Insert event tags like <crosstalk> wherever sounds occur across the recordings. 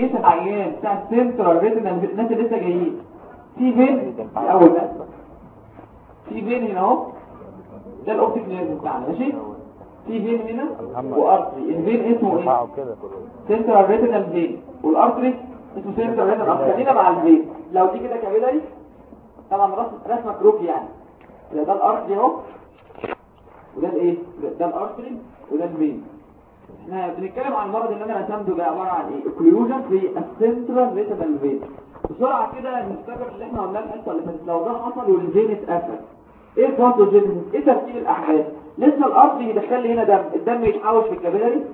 إيه العيان بتاع السنترال ريتنا الناس لسه جايين في فين اول ناس في فين هنا اهو ده الاوبتيك نيرف بتاعنا ماشي في فين هنا وارتري الفين اسمه إيه سنترال ريتنال فين والارتري اسمه سنترال ارتري خلينا مع الفين لو دي كده كابيلاري طبعا رسم رسمه كروك يعني ده الارتري اهو وده الايه ده الارتري وده ال vein إحنا بنتكلم عن المرض اللي أنا رسمته ده عبارة عن إيه؟ occlusion في ال central retinal vein بسرعة كده نفتكر اللي إحنا قلناه الحصه اللي فاتت. لو ده حصل وال vein اتقفل إيه ال pathogenesis إيه ترتيب الأحداث؟ لسه ال artery يدخل لي هنا دم. الدم يتحوش في ال capillary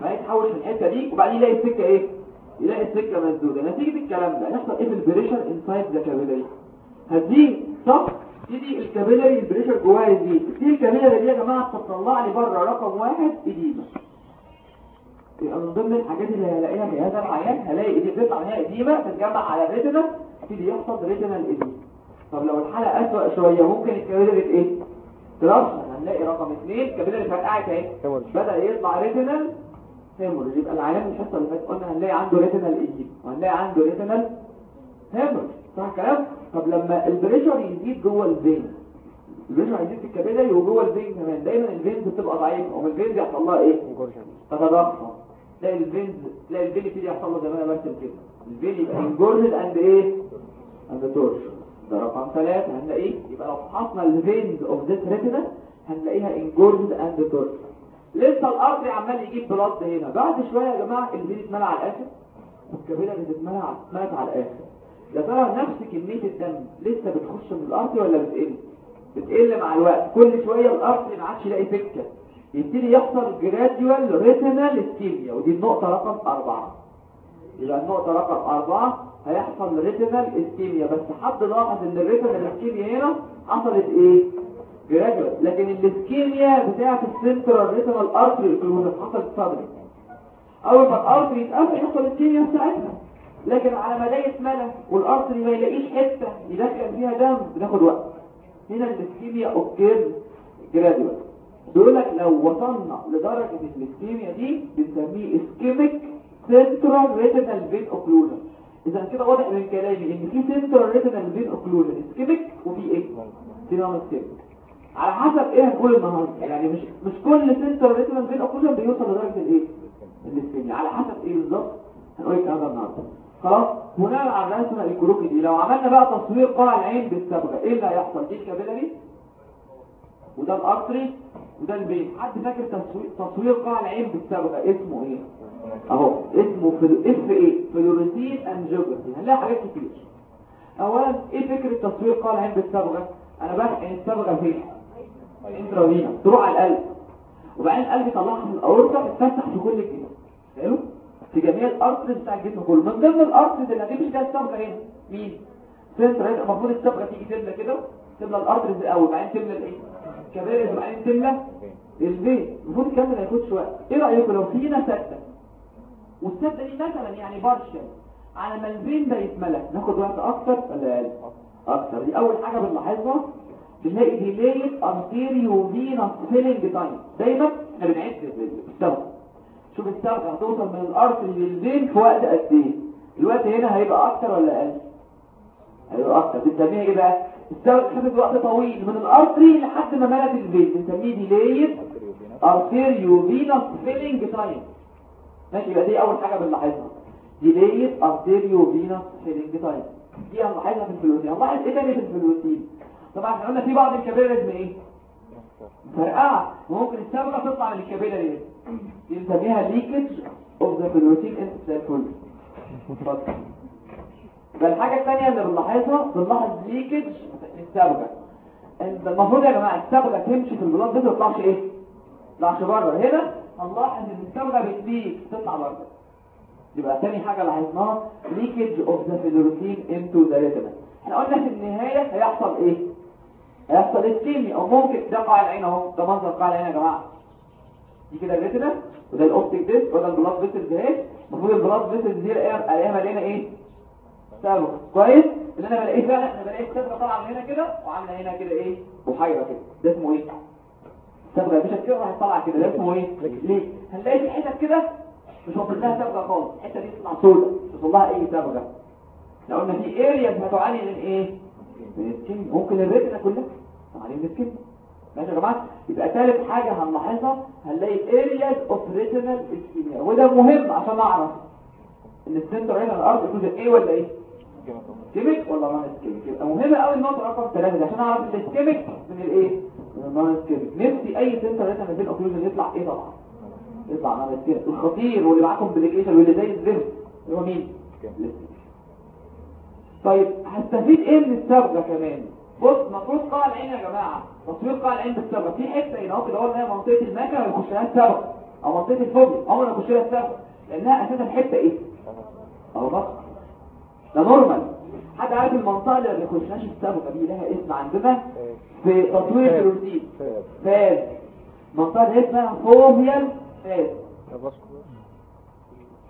بعدين يتحوش في الحتة دي وبعدين يلاقي السكة إيه؟ يلاقي السكة مسدودة. نتيجة الكلام ده يحصل إيه في ال pressure inside the capillary هيزيد صح تيجي ال capillary ال pressure جواها يزيد تيجي ال capillary دي يا جماعة تطلع لي بره رقم واحد edema يبقى من ضمن الحاجات اللي هلاقيها في هذا العيان هلاقي دي بتطلع منها edema تتجمع على ال retina تيجي يحصل retinal edema. طب لو الحالة أسوأ شوية ممكن ال capillary إيه ترشح هنلاقي رقم اثنين ال capillary فرقعت أهي. بدأ يطلع retinal hemorrhage يبقى العيان الحصة اللي فاتت قلنا هنلاقي عنده retinal edema وهنلاقي عنده retinal hemorrhage صح الكلام؟ طب لما ال pressure يزيد جوه ال vein ال pressure يزيد في ال capillary وجوه ال vein كمان. دايما ال veins بتبقى ضعيفة ومن ال veins يحصل لها إيه؟ تتضخم. تلاقي ال veins تلاقي ال vein يبتدي يحصل له زي ما أنا برسم كده ال vein يبقى engorged and إيه؟ and tortuous ده رقم ثلاثة هنلاقيه. يبقى لو فحصنا ال veins of this retina هنلاقيها engorged and tortuous لسه ال artery عمال يجيب blood هنا. بعد شوية يا جماعة ال vein اتملى على الآخر. وال capillary بتتملى على اتملت على الآخر. يا ترى نفس كمية الدم. لسه بتخش من ال artery ولا بتقل؟ بتقل مع الوقت. كل شوية ال artery ما عادش يلاقي سكه يبتدي يحصل gradual retinal ischemia ودي النقطة رقم أربعة. يبقى النقطة رقم أربعة هيحصل retinal ischemia بس حد لاحظ إن ال retinal ischemia هنا حصلت إيه؟ gradual لكن ال ischemia بتاعة ال central retinal artery occlusion حصلت sudden أول ما ال artery يتقفل يحصل ischemia بتاعتها لكن على ما يتملى وال artery ما يلاقيش حتة يدخل فيها دم بناخد وقت. هنا ال ischemia occur gradual بيقول لك لو وصلنا لدرجة ال ischemia دي بنسميه ischemic central retinal vein occlusion إذا كده واضح من كلامي إن في central retinal vein occlusion ischemic وفي إيه؟ non ischemic. على حسب إيه هنقول النهارده؟ يعني مش مش كل central retinal vein occlusion بيوصل لدرجة الإيه؟ ال ischemia. على حسب إيه بالظبط؟ هنقول الكلام ده النهارده. خلاص؟ بناء على الرسمة الكروكي دي. لو عملنا بقى تصوير قاع العين بالصبغه إيه اللي هيحصل؟ دي ال capillary. وده ال artery. وده ال vein حد فاكر تصوير تصوير قاع العين بالصبغه اسمه إيه؟ اهو اسمه FFA؟ fluorescein angiography هنلاقي حاجات كتير. اولا إيه فكرة تصوير قاع العين بالصبغه أنا بحقن الصبغه فين؟ intravenous تروح على القلب. وبعدين القلب يطلعها من الاورطه تتفتح في كل الجسم. حلو؟ في جميع ال arteries بتاع الجسم كله. من ضمن ال arteries اللي هتمشي فيها الصبغه هنا. مين؟ سنتر المفروض الصبغه تيجي تملى كده تملى ال arteries الأول. بعدين تملى الإيه؟ capillaries وبعدين تملى ال vein المفروض الكلام ده ما ياخدش وقت. إيه رأيكم لو في هنا سده والسده دي مثلا يعني partial على ما ال vein ده يتملى ناخد وقت أكتر ولا أقل؟ أكتر. دي أول حاجة بنلاحظها. بنلاقي delayed arteriovenous filling time دايما إحنا بنعد الصبغه شوف الصبغه هتوصل من ال artery لل vein في وقت قد إيه؟ الوقت هنا هيبقى أكتر ولا أقل؟ هيبقى أكتر. بنسميها إيه بقى؟ الصبغه خدت وقت طويل. من ال artery لحد ما ملت ال vein بنسميه delayed arteriovenous filling time. ماشي يبقى دي أول حاجة بنلاحظها. delayed arteriovenous filling time. دي هنلاحظها في ال fluorescein هنلاحظ إيه تاني في ال fluorescein؟ طبعا إحنا قلنا في بعض ال capillaries إيه؟ فرقعه وممكن الصبغه تطلع من ال capillary دي بنسميها leakage of the fluorescein انت زي الفل فالحاجه الثانية اللي بنلاحظها بنلاحظ leakage انت المفروض يا جماعة الصبغه تمشي في ال blood ما تطلعش إيه؟ تطلعش بره. هنا هنلاحظ إن الصبغه بت leak تطلع بره. يبقى تاني حاجة لاحظناها leakage of the fluorescein into the retina إحنا قلنا في النهاية هيحصل إيه؟ هيحصل ischemia أو ممكن ده قاع العين أهو ده منظر قاع العين يا جماعة. دي كده ال retina وده ال optic disc وده ال blood vessels اهي المفروض ال blood vessels دي الاقيها مليانه إيه؟ صبغه كويس؟ اللي أنا بلاقيه فعلا أنا بلاقي الصبغه طالعة من هنا كده وعامله هنا كده إيه؟ بحيرة كده. ده اسمه إيه؟ صبغه مش كده راح طالعه كده. ده اسمه إيه؟ ليه؟ هنلاقي في حتت كده مش واصل لها صبغه خالص. الحتة دي تطلع سوداء مش واصل لها أي صبغه لو قلنا في areas هتعاني من إيه؟ من ال ischemia ممكن ال retina كلها. تعاني من ال ischemia ماشي يا جماعة؟ يبقى ثالث حاجة هنلاحظها. هنلاقي areas of ischemia وده مهم عشان اعرف إن ال central retinal vein occlusion إيه ولا إيه؟ ischemic ولا non ischemic يبقى مهم قوي النقطة رقم 3 دي عشان أعرف ال ischemic من الإيه؟ من ال non ischemic نفسي أي central retinal vein occlusion يطلع إيه طبعا؟ يطلع non ischemic الخطير واللي معاه complication واللي زي الزفت. اللي هو مين؟ طيب هستفيد إيه من الصبغه كمان؟ بص مفروض قاع العين يا جماعة. تصوير قاع العين بالصبغه في حتة هنا أهو كده هو اللي هي منطقة ال macula اللي بيخش لها الصبغه أو منطقة ال fovea. عمر ما يخش لها الصبغه لأنها أساسا حتة إيه؟ اهو بص ده normal حد عارف المنطقة اللي ما بيخشهاش الصبغه دي لها اسم عندنا؟ في تصوير ال retina. FAZ المنطقة دي اسمها foveal FAZ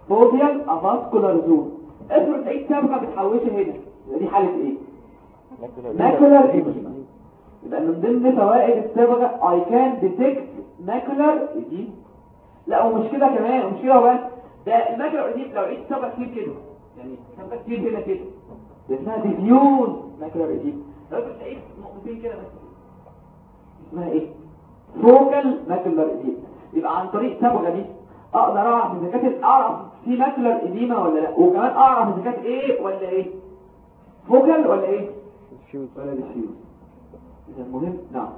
foveal avascular zone افرض لقيت صبغه بتحوشه هنا؟ دي حالة إيه؟ macular edema يبقى من ضمن فوائد الصبغه I can detect macular edema. لا ومش كده كمان ومش كده بس ده ال macular edema لو لقيت صبغه كتير كده يعني صبغه كتير هنا كده. ده اسمها diffuse macular edema لو لقيت نقطتين كده بس. اسمها إيه؟ focal macular edema يبقى عن طريق الصبغه دي أقدر أعرف إذا كانت اعرف في macular edema ولا لأ؟ وكمان أعرف إذا كانت إيه ولا إيه؟ focal ولا إيه؟ ولا diffuse إذا المهم نعم.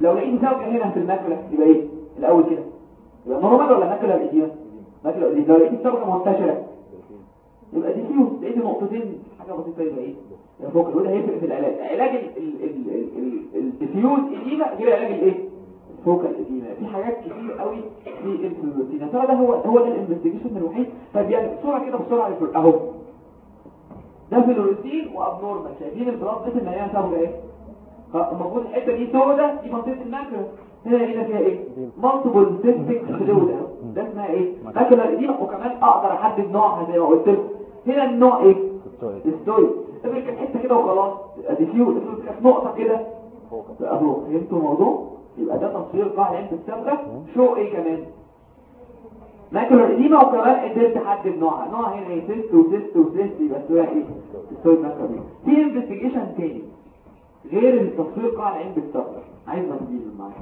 لو لقيت زوجة هنا في ال macula يبقى إيه؟ الأول كده. يبقى normal ولا macular edema macular edema لو لقيت زوجة منتشرة يبقى diffuse لقيت نقطتين حاجة بسيطة يبقى إيه؟ يبقى focal وده هيفرق في العلاج. علاج ال diffuse edema غير علاج الايه focal edema في حاجات كتير قوي في ال retina يا ترى ده هو هو ده ال investigation الوحيد. طب يعني بسرعة كده بسرعة أهو. ده في ال retina و abnormal. شايفين البلاط ده اللي هي صبغه إيه؟ موجود الحتة دي سوداء دي منطقة ال macula. هنا هنا فيها إيه؟ multiple cystic fluid ده اسمها إيه؟ macular edema وكمان أقدر أحدد نوعها زي ما قلت لكم. هنا النوع إيه؟ افرض كانت حتة كده وخلاص. افرض كانت نقطة كده. اهو فهمتوا الموضوع؟ يبقى ده تصوير قاع العين بالصبغه شو إيه كمان؟ macular edema وكمان قدرت تحدد نوعها. نوع هنا إيه؟ cyst و cyst و cyst يبقى اسمها إيه؟ ستويد ماكولار في انفستيجيشن تاني. غير التصوير قاع العين بالصبغه عايز منديل معايا.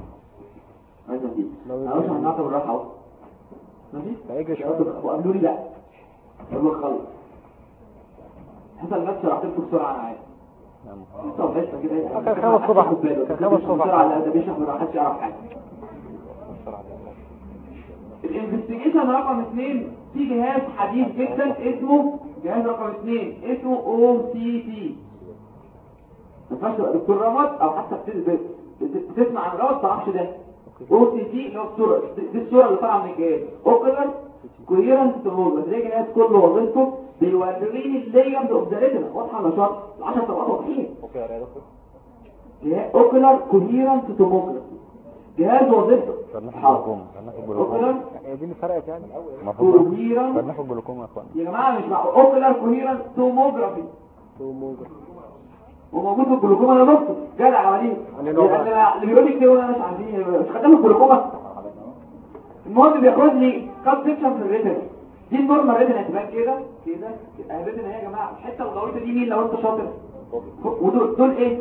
عايز منديل معلش هنعطي بالراحه اهو ماشي؟ وقابلوا لي لا يلا خلص حصل نفس شرحت لكم بسرعة أنا عايز طب بس كده. كان خمس صبح كان خمس صبح بسرعة. لا ده بيشرح ما حدش يعرف حاجة. الانفستيجيشن رقم اثنين في جهاز حديث جدا اسمه جهاز رقم اثنين اسمه أو سي تي ما ينفعش تبقى دكتور رمد أو حتى بت- بت- بتسمع عن الرمد ما تعرفش ده. OCT اللي هو الصورة دي الصورة اللي طالعه من الجهاز optical coherence tomography بس ده جهاز كله وظيفته بيوريني ال layers of the retina واضحه ولا شرط ال 10 طبقات واضحين okay يا دكتور optical coherence tomography جهاز وظيفته فناخد optical هي دي اللي فرقت يعني؟ جلوكوما يا اخوانا يا جماعة مش مع optical coherence tomography وموجود في الجلوكوما أنا نص جدع عليه. اللي بيقول لي كده وأنا مش عارفين مش خدام الجلوكوما. المهم بياخد لي cut section في ال retina. دي ال normal retina هتبان كده كده. يبقى ال retina اهي يا جماعة الحته الغويطه دي مين لو انت شاطر؟ ودول دول إيه؟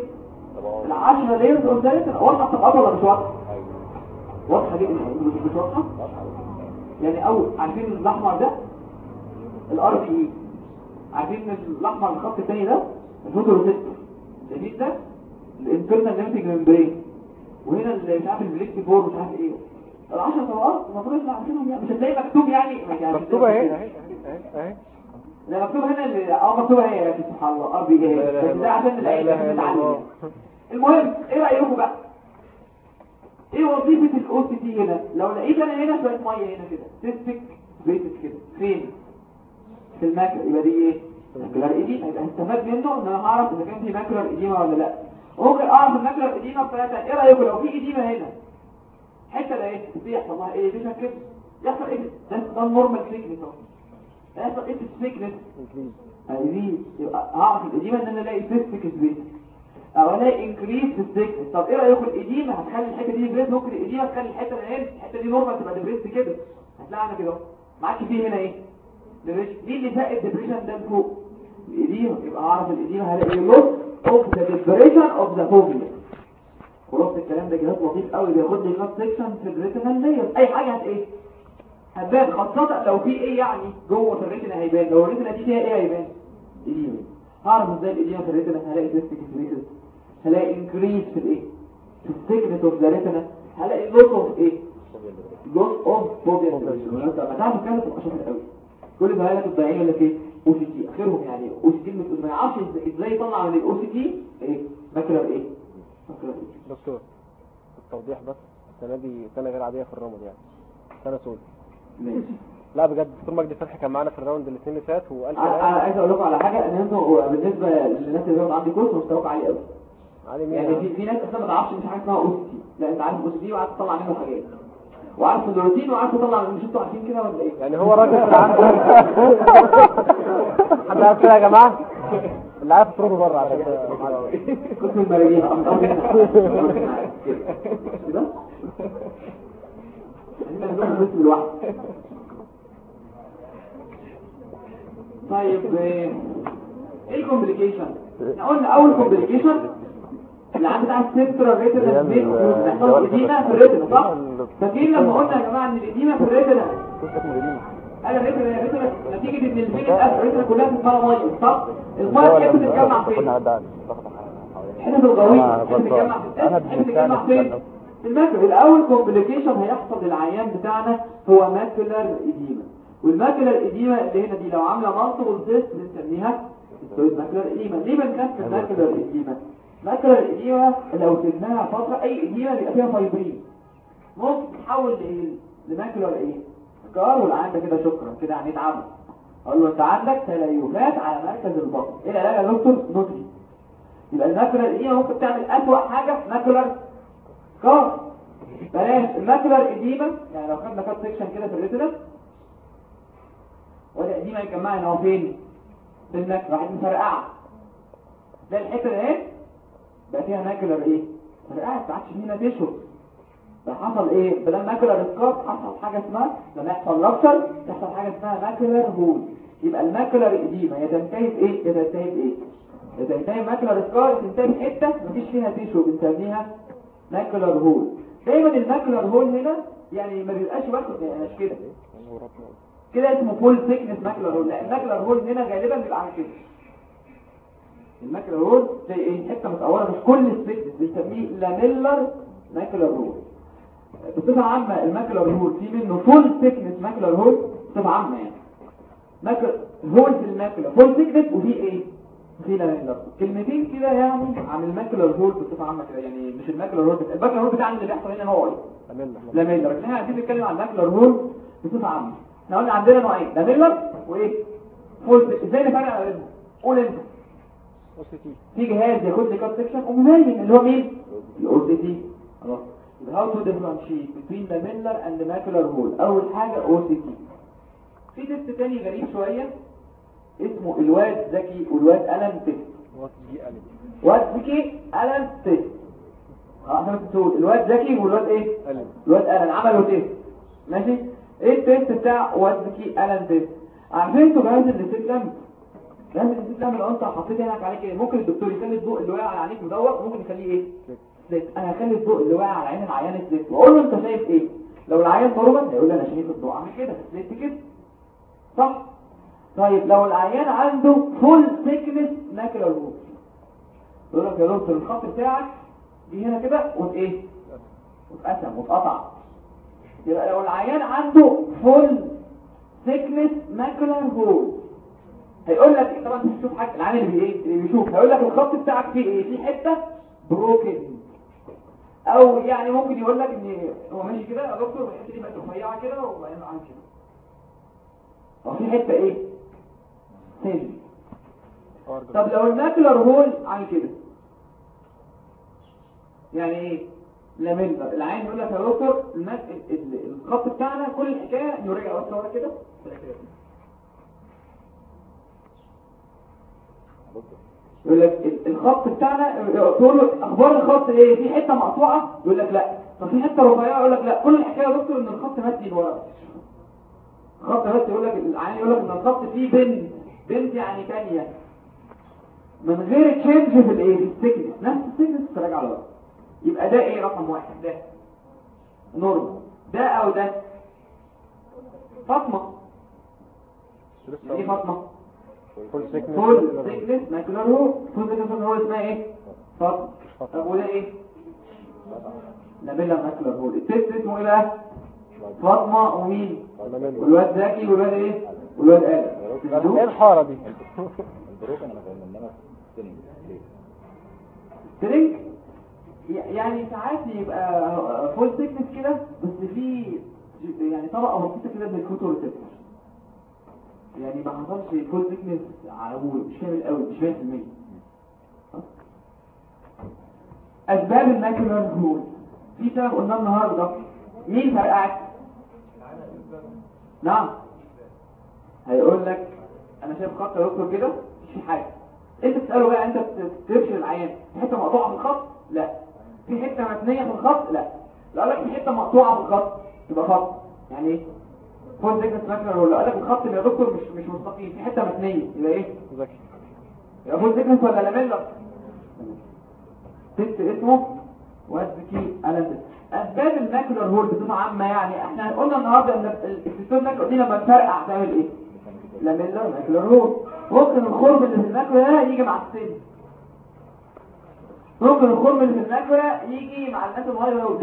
العشرة layers the retina واضحة الطبقات ولا مش واضحة؟ واضحة جدا مش واضحة؟ يعني أو عارفين الأحمر ده؟ ال RPE عارفين الأحمر الخط الثاني ده؟ ال photoreceptor شايفين ده ال internal limiting membrane. وهنا اللي مش عارف ال plexiform مش عارف إيه. العشر طبقات المفروض إحنا عارفينهم يعني مش هتلاقي مكتوب يعني يعني مكتوبة اهي. اهي اهي لا مكتوب هنا آه مكتوب اهي يا سبحان الله. RPE. بس ده عشان الله المهم إيه رأيكم بقى؟ إيه وظيفة ال OCT هنا؟ لو لقيت أنا هنا شوية مية هنا كده. cystic بيتس كده. فين؟ في ال macula يبقى دي إيه؟ macular edema يبقى هستفاد منه ان أنا هعرف إذا كان في macular edema ولا لأ. ممكن أعرف ال macular edema بطريقه إيه رايكم لو في edema هنا؟ حتة ده إيه دي يحصل لها إيه؟ دي كده يحصل إيه؟ ده ده ال normal thickness أهو. يحصل إيه؟ ال thickness هيزيد يبقى هعرف ال edema إن أنا ألاقي cystic space أو ألاقي increase في ال thickness طب إيه رايكم ال edema هتخلي الحتة دي depressed ممكن ال edema تخلي الحتة اللي هنا الحتة دي normal تبقى depressed كده. هتلاقي أنا كده. معاك في هنا إيه؟ depression مين اللي فاق ال depression ده فوق؟ ال edema يبقى أعرف ال edema هلاقي loss of the depression of the fovea خلاص الكلام ده جهاز لطيف قوي بياخد لي cut section في ال retinal layer أي حاجة هت إيه؟ هتبان خاصة لو في إيه يعني جوه في ال retina هيبان لو ال retina دي فيها إيه هيبان؟ edema هعرف إزاي ال edema في ال retina هلاقي cystic increase هلاقي increase في الإيه؟ في ال thickness of the retina هلاقي loss of إيه؟ loss of fovea لما تعرف الكلام تبقى شاطر قوي. كل ده هيك الضعيف اللي في OCT آخرهم يعني OCT ما يعرفش إزاي يطلع من ال OCT إيه macular إيه؟ macular إيه؟ دكتور التوضيح بس السنة دي سنة غير عادية في الرمد يعني. سنة سود. ماشي. لا بجد دكتور مجدي فتحي كان معانا في ال round الاثنين اللي فات وقال أنا عايز أقول لكم على حاجة إن أنتوا بالنسبة للناس اللي عندي كورس مستواكم عالي قوي يعني في في ناس أصلا ما تعرفش في حاجة اسمها أو سي تي لا أنت عارف أو سي تي وعارف تطلع منه حاجات. وعارف الروتين وعارف تطلع مش أنتوا عارفين كده ولا إيه؟ يعني هو راجل حد عارف كده يا جماعة؟ اللي عارف تروحوا بره عشان قسم المراجيح. كده طيب إيه ال complication؟ إحنا قلنا أول complication عند بتاع ال central retina بيحصل edema في ال retina صح فاكرين لما قلنا يا جماعة ان الاديمه في ال retina قال الريتنا الريتنا نتيجه ان الاسفل الريتنا كلها بتتملى ميه صح الميه كانت بتتجمع فين حتة الغويط بتتجمع في أنا الاسفل بتتجمع فين في ال macula الأول complication هيحصل للعيان بتاعنا هو macular edema وال macular edema اللي هنا دي لو عامله multiple cysts بنسميها cystoid macular edema ليه بنكتب macular edema macular edema لو سيبناها فترة أي edema بيبقى فيها فايبرين. لايه ل macular إيه scar والعيان ده كده شكرا كده هنتعب. أقول له أنت عندك تليفات على مركز البطن. إيه العلاج يا دكتور؟ نوتري يبقى ال macular edema ممكن تعمل أسوأ حاجة macular scar بلاش. ال macular edema يعني لو خدنا cut section كده في ال retina ولا edema يجمعها هو فين في ال macula راح مفرقعة. ده الحتة ده بقى فيها macular إيه؟ فرقعت عادش فينا تشرب فحصل إيه؟ بدل macular scar حصل حاجة اسمها لما يحصل rupture يحصل حاجة اسمها macular hole. يبقى ال macular edema يا تنتهي بإيه؟ يا تنتهي بإيه؟ يا تنتهي macular scar يا تنتهي بحته مفيش فيها tissue بنسميها macular hole. دايما ال macular hole هنا يعني ما بيبقاش واخد يعني مش كده. كده اسمه full thickness macular hole. لا ال macular hole هنا غالبا بيبقى عامل كده. ال macular hole زي إيه؟ حتة متقورة مش كل ال thickness بنسميه lamellar macular hole بصفة عامة ال macular hole في منه full thickness macular hole بصفة عامة يعني. macular hole في ال macular full thickness وفي إيه؟ في lamellar كلمتين كده يعني عن ال macular hole بصفة عامة كده يعني مش ال macular hole بتاع ال macular hole بتاعنا اللي بيحصل هنا هو إيه lamellar إحنا عايزين نتكلم عن ال macular hole بصفة عامة. إحنا قلنا عندنا نوعين lamellar وإيه؟ full إزاي نفرق قول أنت. في جهاز ياخد لي cut section اللي هو مين؟ ال OCT خلاص how to differentiate بين lamellar and macular hole أول حاجة OCT في test تاني غريب شوية. اسمه الواد ذكي والواد ألان test. واد ذكي ألان test. آه إحنا بتقول الواد ذكي والواد إيه؟ الواد ألان. عملوا test. ماشي؟ إيه ال test بتاع واد ذكي ألان test؟ عارفين أنتوا جهاز الاستسلام جهاز الاستسلام اللي انت حطيت هناك عليه كده ممكن الدكتور يخلي الضوء اللي واقع على عينيك مدور ممكن يخليه إيه؟ slit أنا هخلي الضوء اللي واقع على عين العيان slit واقول له انت شايف إيه؟ لو العيان ضربا هيقول لي أنا شايف الضوء. عامل كده slit كده. صح؟ طيب لو العيان عنده full thickness macular hole يقول لك يا دكتور الخط بتاعك دي هنا كده وايه واتقسم واتقطع. يبقى لو العيان عنده full thickness macular hole هيقول لك إيه؟ طبعا أنت بتشوف حاجة العيان اللي بايه اللي بيشوف. هيقول لك الخط بتاعك فيه إيه؟ في حتة broken أو يعني ممكن يقول لك إن هو ماشي كده يا دكتور الحته دي بقت رفيعة كده وبعدين عامل كده. هو في حتة إيه؟ تاني. طب لو ال macular hole عامل كده. يعني إيه؟ lamellar العيان يقول لك يا دكتور الخط بتاعنا كل الحكاية بس ورا كده ولا كده. يقول لك ال- الخط بتاعنا تقول له أخبار الخط إيه؟ في حتة مقطوعة؟ يقول لك لا. طب في حتة رفيعة؟ يقول لك لا. كل الحكاية يا دكتور إن الخط مادي لورا. خط بس يقول لك العيان يقول لك إن الخط فيه bend bend يعني ثنية من غير change في الإيه؟ في ال thickness نفس ال thickness تراجع على بعض. يبقى ده إيه رقم واحد؟ ده. normal ده أو ده. فاطمة. إيه فاطمة؟ فول سيكنس سيكنس هو فول سيكنس هو اسمها إيه فاطمه طب وده إيه نابيلا ماكولار هول التست اسمه إيه بقى فاطمه ومين والواد زكي والواد إيه والواد آدم إيه الحارة دي البروكن أنا السن ليه سترينج يعني ساعات يبقى فول سيكنس كده بس في يعني طبقة بسيطة كده من ال photoreceptor يعني ما حصلش full thickness على طول مش كامل قوي مش 100% أسباب ال macular hole في سبب قلنا النهارده. مين فرقعت نعم. هيقول لك أنا شايف خط يا دكتور كده مش في حاجة. أنت تساله بقى أنت ترشد العيان. في حتة مقطوعة في الخط؟ لا. في حتة متنية في الخط؟ لا. لو لك في حتة مقطوعة في الخط يبقى خط يعني إيه؟ full macular hole لو قال لك الخط يا دكتور مش مش مستقيم في حتة متنية. يبقى إيه؟ ذكي يبقى full thickness ولا lamellar test اسمه واسبكي اناليسيس أسباب ال macular hole بصفة عامة يعني إحنا قلنا النهارده إن ال cystoid macular دي لما تفرقع تعمل إيه؟ lamellar macular hole ممكن الخرم اللي في ال macula ده يجي مع السن. ممكن الخرم اللي في ال macula يجي مع الناس ال high myope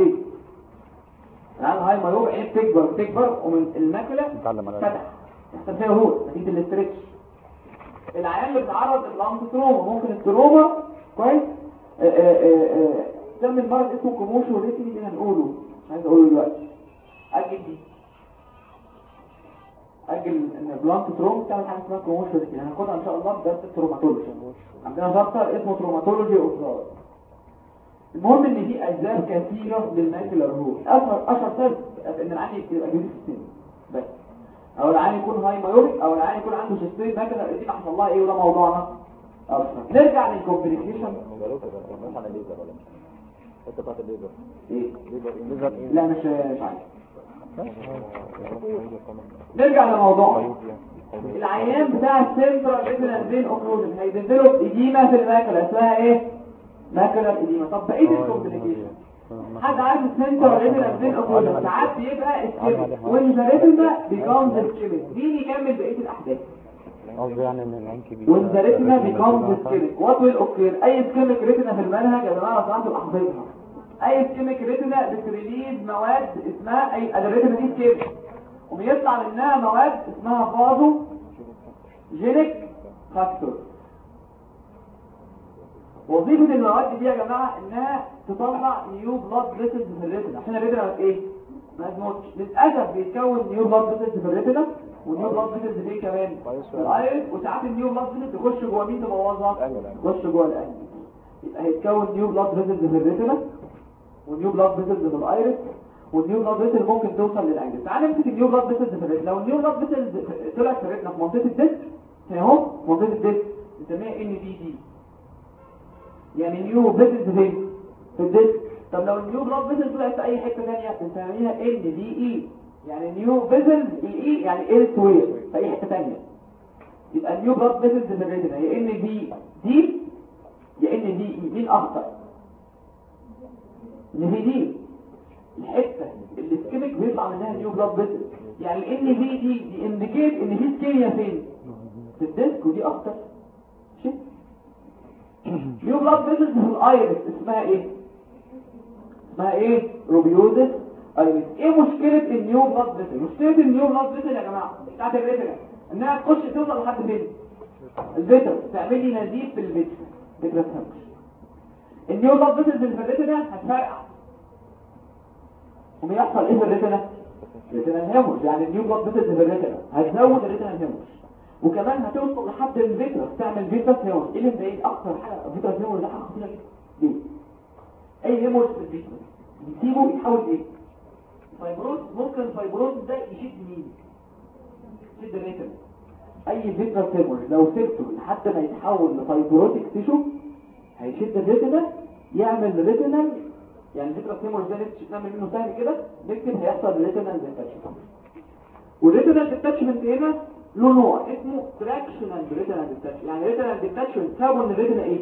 ال high myope عين بتكبر بتكبر ومن ال macula فتح يحصل فيها hole نتيجه ال stretch العيان اللي بيتعرض لل blunt trauma ممكن ال trauma كويس؟ آه، آه، آه، آه، المرض اسمه commotio retinae اللي هنقوله مش عايز أقوله دلوقتي. أجل دي. أجل إن ال blunt trauma بتعمل حاجة اسمها commotio retinae هناخدها إن شاء الله في درس ال traumatology عندنا chapter اسمه traumatology of المهم إن في اسباب كثيرة لل macular hole اشهر اشهر سبب إن العين يبقى جديد بس. أو العين يكون high myopic أو العين يكون عنده cystoid macular دي حصل لها إيه وده موضوعنا. أصلا. نرجع لل complication إيه؟ لا مش مش عارف. نرجع لموضوعنا. العيان بتاع ال central retinal vein occlusion هي develop edema في ال macula اسمها إيه؟ macular edema طب بقيه ال complication حد عارف ال central retinal vein occlusion ساعات بيبقى ischemic when the retina becomes ischemic مين يكمل بقيه الاحداث قصدي يعني ان العين كبير when the retina becomes ischemic what will occur اي ischemic retina في المنهج يا جماعة صعب الاحفظها اي ischemic retina بت release مواد اسمها اي ال retina دي ischemic وبيطلع منها مواد اسمها vasogenic factor وظيفة المواد دي يا جماعة إنها تطلع new blood vessels في ال retina عشان ال retina إيه؟ ما تموتش للأسف بيتكون new blood vessels في ال retina و new blood vessels فين كمان؟ في ال iris وساعات ال new blood vessels تخش جوه مين؟ تبوظها تخش جوه القلب يبقى هيتكون new blood vessels في ال retina و new blood vessels في ال iris وال new blood vessel ممكن توصل لل angle. تعال نمسك ال new blood vessels في ال retina لو ال new blood vessels طلعت في ال retina في منطقة ال disc أهو منطقة ال disc نسميها NVD يعني new vessels فين في ال disc طب لو ال new blood vessels طلعت في أي حتة ثانية بنسميها NVE يعني new vessels E يعني elsewhere في أي حتة ثانية يبقى ال new blood vessels في ال retina يا NV D يا NVE مين اخطر NVD الحتة اللي ال ischemic بيطلع منها new blood vessel يعني NVD دي indicate إن في ischemia فين؟ في ال disc ودي شيء new blood vessel في ال iris اسمها إيه اسمها إيه rubeosis iridis إيه مشكله ال new blood vessel مشكله ال new blood vessel يا جماعة بتاعت ال retina انها تخش توصل لحد فين ال vitreous تعمل لي نزيف في ال vitreous فكره تفهمش ال new blood vessel في ال retina هتفرقع وبيحصل إيه في ال retina retinal hemorrhage يعني ال new blood vessels في ال retina هتزود ال retinal hemorrhage وكمان هتوصل لحد ال vitreous تعمل vitreous hemorrhage إيه اللي مضايق أكتر حاجة vitreous hemorrhage ده حاجة خطيره جدا أي هيموج في ال vitreous بتسيبه يتحول إيه fibrosis. ممكن ال fibrosis ده يشد مين؟ يشد ال retina أي vitreous hemorrhage لو سبته لحد ما يتحول ل fibrotic tissue هيشد ال retina يعمل retinal يعني فكرة سيمور ده نعمل منه سهل كده نكتب هيحصل retinal infection وال retinal detachment هنا له نوع اسمه tractional retinal detachment يعني retinal detachment سببه ان ال retina إيه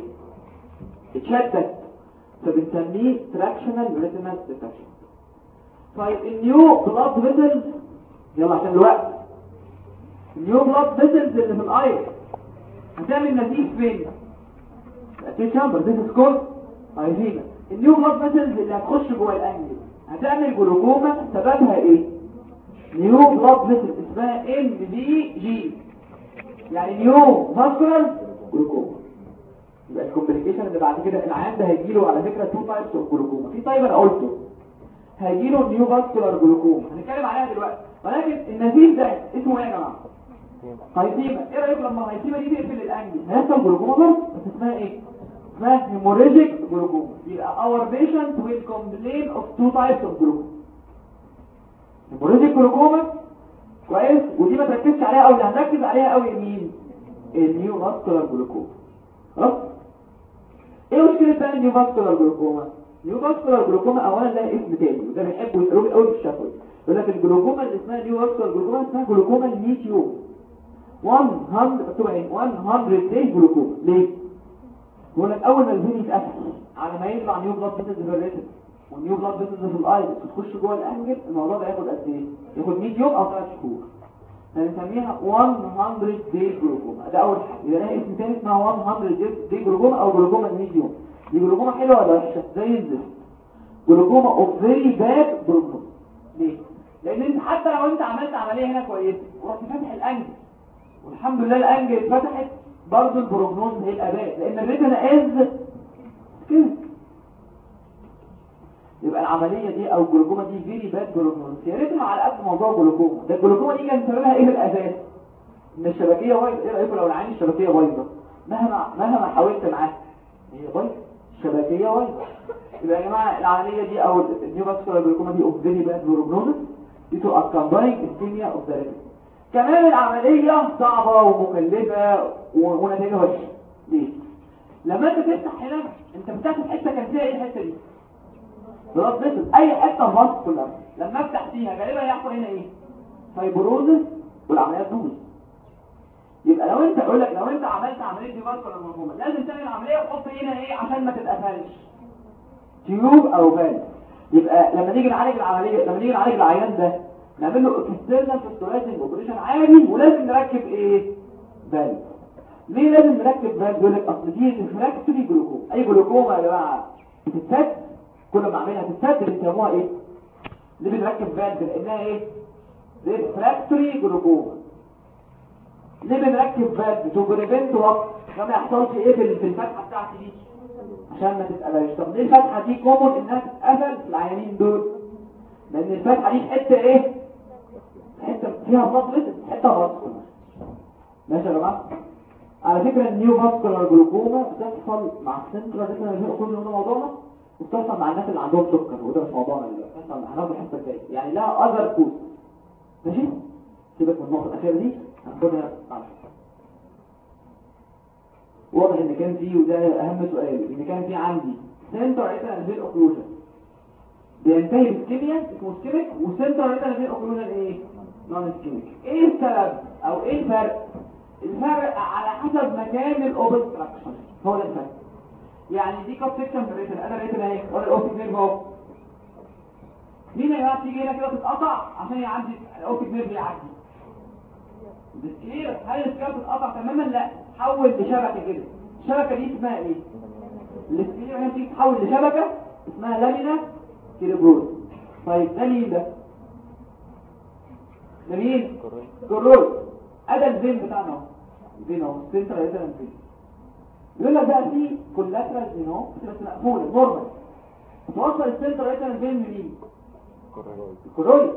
اتشتت فبنسميه tractional retinal detachment طيب ال new blood vessels يلا عشان الوقت. ال new blood vessels اللي في ال iris هتعمل نزيف فين؟ في chamber this is called hyphema ال new blood vessels اللي هتخش جوه ال angle. هتعمل جلوكوما سببها إيه؟ new blood vessel اسمها NVG. يعني neovascular جلوكوما. يبقى ال complication اللي بعد كده العيان ده هيجيله على فكرة two types of glaucoma في type أنا قلته. هيجيله neovascular glaucoma هنتكلم عليها دلوقتي. ولكن النزيف ده اسمه إيه يا جماعة؟ hyphema إيه رأيكم لما ال hyphema دي تقفل ال angle؟ هيحصل جلوكوما بس اسمها إيه؟ اسمها hemorrhagic glaucoma يبقى our patient will complain of two types of glaucoma hemorrhagic glaucoma كويس؟ ودي ما تركزش عليها قوي هنركز عليها قوي مين؟ ال neovascular glaucoma. خلاص؟ إيه مشكلة بقى ال neovascular glaucoma؟ neovascular glaucoma اولا لها اسم تاني وده بيحبوا يسالوه قوي في الشفوي. يقول لك الجلوكوما اللي اسمها neovascular glaucoma اسمها جلوكوما الميتيو 100 مكتوبه إيه 100 day glaucoma. ليه؟ يقول لك أول ما ال vein يتقفل على ما يطلع new blood الريتم وال new blood vessels في ال iris وتخش جوه ال angle الموضوع ده ياخد قد إيه ياخد 100 يوم أو 3 شهور هنسميها 100 day glaucoma ده اول حاجة يبقى لها اسم تاني اسمها 100 day glaucoma أو جلوكوما الميديوم دي جلوكوما حلوة ولا وحشه زي الزفت glaucoma of very bad glaucoma ليه لأن انت حتى لو أنت عملت عملية هنا كويسة. ورحت فاتح ال angle. والحمد لله ال angle اتفتحت. برضه ال prognosis هيبقى bad لأن ال retina is كده. يبقى العملية دي أو الجلوكوما دي very bad glaucoma. يا ريتها على قد موضوع جلوكوما. ده الجلوكوما دي كان سببها إيه في الاساس إن الشبكية بايظة. إيه رأيكم لو العين الشبكية بايظة؟ مهما مهما حاولت معاها هي بايظة. الشبكية بايظة. يبقى يا جماعة العملية دي أو ال neo glaucoma دي of very bad glaucoma due to accompanying ischemia of the كمان العملية صعبة ومكلفة و- ونتائجها وحشة. ليه؟ لما أنت تفتح هنا أنت بتاخد حتة كان فيها إيه الحتة دي؟ blood أي حتة في مصر كلها لما أفتح فيها غالبا هيحصل هنا إيه؟ fibrosis والعملية تبوظ يبقى لو أنت أقول لك لو أنت عملت عملية ديفارس ولا منظومه لازم تعمل عملية وتحط هنا إيه؟ عشان ما تتقفلش. tube أو valve يبقى لما نيجي نعالج العملية لما نيجي نعالج العيان ده نعمل له external fistulizing operation عادي ولازم نركب إيه؟ valve ليه لازم نركب valve يقول لك أصل دي refractory glaucoma أي جلوكوما يا جماعة؟ بتتسد كل ما اعملها تتسد بيسموها إيه؟ اللي بنركب valve لانها إيه؟ refractory glaucoma ليه بنركب valve to prevent وقت ما يحصلش إيه في في الفتحة بتاعتي دي؟ عشان ما تتقفلش طب ليه الفتحة دي common انها تتقفل في العيانين دول. لأن الفتحة دي في حتة إيه؟ حتة فيها blood حتة blood ماشي يا جماعة؟ على فكرة ال neovascular glaucoma بتحصل مع ال central. retinal كل ده موضوعنا. وبتحصل مع الناس اللي عندهم سكر وده مش موضوعنا دلوقتي بتحصل هناخد الحته الجايه يعني لها other cause ماشي؟ سيبك من النقطة الأخيرة دي هناخدها بعد واضح إن كان في وده أهم سؤال إن كان في عندي central retinal vein occlusion بينتهي ب ischemia اسمه ischemic و central retinal vein occlusion إيه؟ non ischemic إيه السبب؟ أو إيه الفرق؟ الفرق على حسب مكان ال obstruction هو ده الفرق. يعني دي cut section في ال retina ال retina أهي. ولا ال optic nerve اهو مين يا جماعة تيجي هنا كده تتقطع؟ عشان يعدي ال optic nerve يعدي ال sclera هل ال sclera تتقطع تماما؟ لا. تحول لشبكة كده. الشبكه دي اسمها إيه؟ ال sclera هنا تيجي تحول لشبكة اسمها lamina cribrosa طيب ده مين ده؟ ده مين؟ cribrosa ادي ال vein بتاعنا؟ أهو. ال vein اهو central retinal vein؟ يقول لك بقى في collateral vein أهو بس مقفوله normal توصل ال central retinal vein منين ال choroid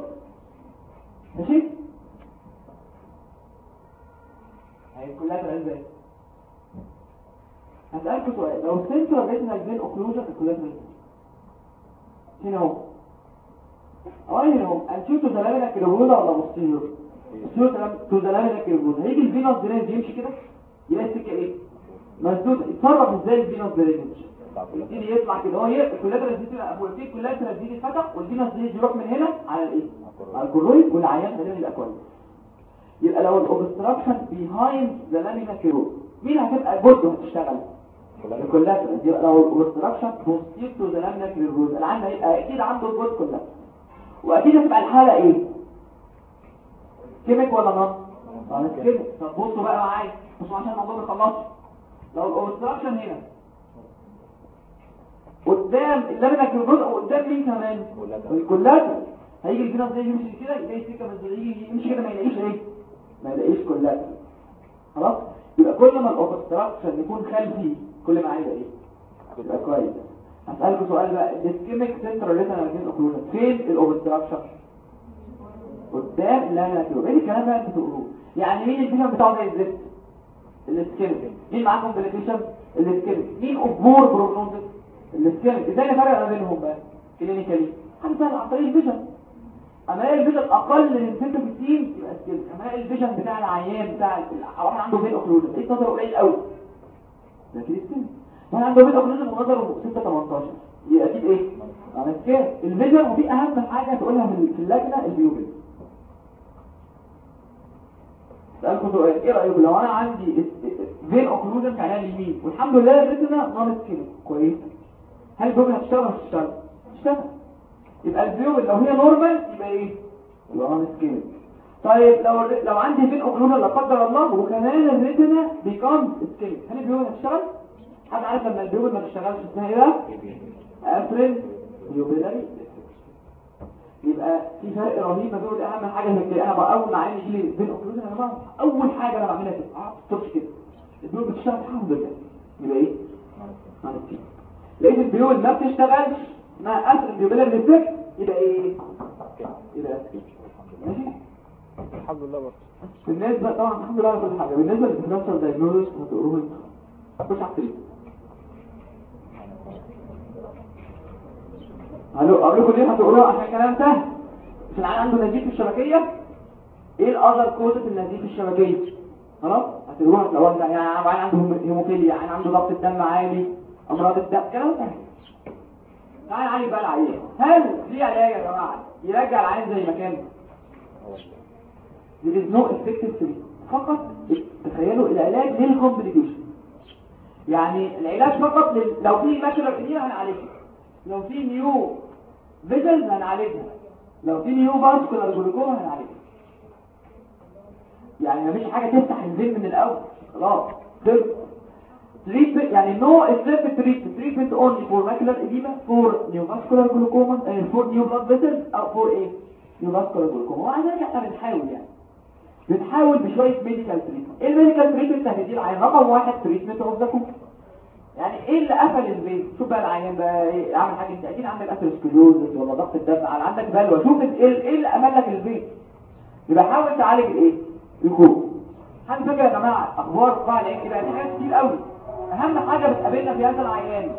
ماشي؟ هي collateral إزاي هسألكوا سؤال. لو ال central retinal vein occlusion ال collateral هنا أهو. اولا هنا أهو. انشوتو زلامنا كيربوزا ولا بوستيريور تو زلامنا كيربوزا هيجي الفينوس درينج يمشي كده؟ يلاقي السكة إيه؟ مسدود يتصرف إزاي ال venous drainage يبتدي يطلع كده. هو هي ال collateral دي تبقى مقفوله في ال collateral دي تتفتح وال venous دي يروح من هنا على الايه على ال choroid والعيان غالبا يبقى كويس. يبقى لو ال obstruction behind the lamina cribrosa مين هتبقى جزء هتشتغل؟ ال collateral يبقى لو ال obstruction posterior to the lamina cribrosa العين هيبقى أكيد عنده الجزء كلها وأكيد هتبقى الحالة إيه؟ ischemic ولا ischemic. طب بصوا بقى معايا بصوا عشان الموضوع ما يخلصش. لو ال obstruction هنا. قدام ال lamina cribrosa قدام مين كمان؟ ال collateral هيجي ال venous ده يمشي كده يلاقي سكة بس يجي يمشي كده ما يلاقيش إيه؟ ما يلاقيش كلها. خلاص؟ يبقى كل ما ال obstruction يكون خلفي كل ما عايز إيه؟ يبقى كويس. هسألكوا سؤال بقى. ال ischemic central retinal vein occlusion فين ال obstruction قدام. لا كده إيه الكلام ده أنت تقولوه يعني مين ال vision بتاعه زي الزفت ال ischemic مين معاه complication ال ischemic مين poor prognosis ال ischemic إزاي نفرق ما بينهم بقى؟ clinically. هنسال عن طريق ال vision أما ال vision أقل من 66 يبقى ischemic أما ال vision بتاع العيان بتاع الحرام عنده vein occlusion إيه نظره قليل قوي ده كده ischemic وأنا عنده vein occlusion ونظره 6 18 يبقى أكيد إيه؟ non ischemic ال vision ودي أهم حاجة تقولها في اللجنة ال pupil سألكم سؤال إيه رأيكم؟ لو أنا عندي vein occlusion في عيان اليمين والحمد لله ال retina non ischemic كويس. هل ال pupil هتشتغل؟ ولا هتشتغل؟ تشتغل يبقى ال pupil لو هي normal يبقى إيه؟ يبقى non ischemic طيب لو لو عندي vein occlusion لا قدر الله وكمان ال retina بيكون ischemic هل ال pupil هتشتغل؟ حد عارف لما ال pupil ما تشتغلش اسمها إيه بقى afferent pupillary يبقى في فرق رهيب ما بين أهم حاجة هي أنا بقى أول ما عيان يجي لي vein occlusion أنا بقى أول حاجة أنا بعملها كده آه ستوبش كده. ال pupil بتشتغل الحمد لله يبقى إيه؟ لقيت ال pupil ما بتشتغلش. مع afferent pupillary reflex يبقى إيه؟ يبقى ماشي؟ الحمد لله برضه. بالنسبة طبعا الحمد لله على كل حاجة. بالنسبة لل differential diagnosis هتقروه إنتوا. مش عارفين. أقول لكم ليه هتقروها عشان الكلام سهل. مش العيان عنده نزيف في الشبكية. إيه ال other causes النزيف الشبكية؟ خلاص؟ هتقروها لو يعني عيان عنده هيموفيليا عيان عنده ضغط الدم عالي أمراض الدم. كلام سهل. تعال نعالج بقى العيان هل في علاج يا جماعة؟ يرجع العيان زي ما كان. There is no effective فقط تخيلوا العلاج لل complication يعني العلاج فقط. لو في macular edema هنعالجها لو في new vessels هنعالجها لو في neovascular glaucoma هنعالجها يعني مفيش حاجة تفتح ال vein من الأول. خلاص. Treatment يعني no effective treatment. Treatment only for macular edema for neovascular glaucoma uh, for new blood vessels أو for إيه neovascular glaucoma. وعشان إحنا بنحاول يعني. بنحاول بشوية medical treatment إيه ال medical treatment هتدي العيان رقم واحد treatment of the يعني إيه اللي قفل ال vein؟ شوف بقى العيان بقى إيه؟ حاجة؟ أنت أكيد عندك atherosclerosis ولا ضغط الدم عالي عندك بلوى. شوف إيه إيه اللي قفل لك ال vein؟ يبقى حاول تعالج الايه ال cause. حد فاكر يا جماعة أخبار قاع العين يبقى في حاجات كتير قوي. أهم حاجة بتقابلنا في هذا العيان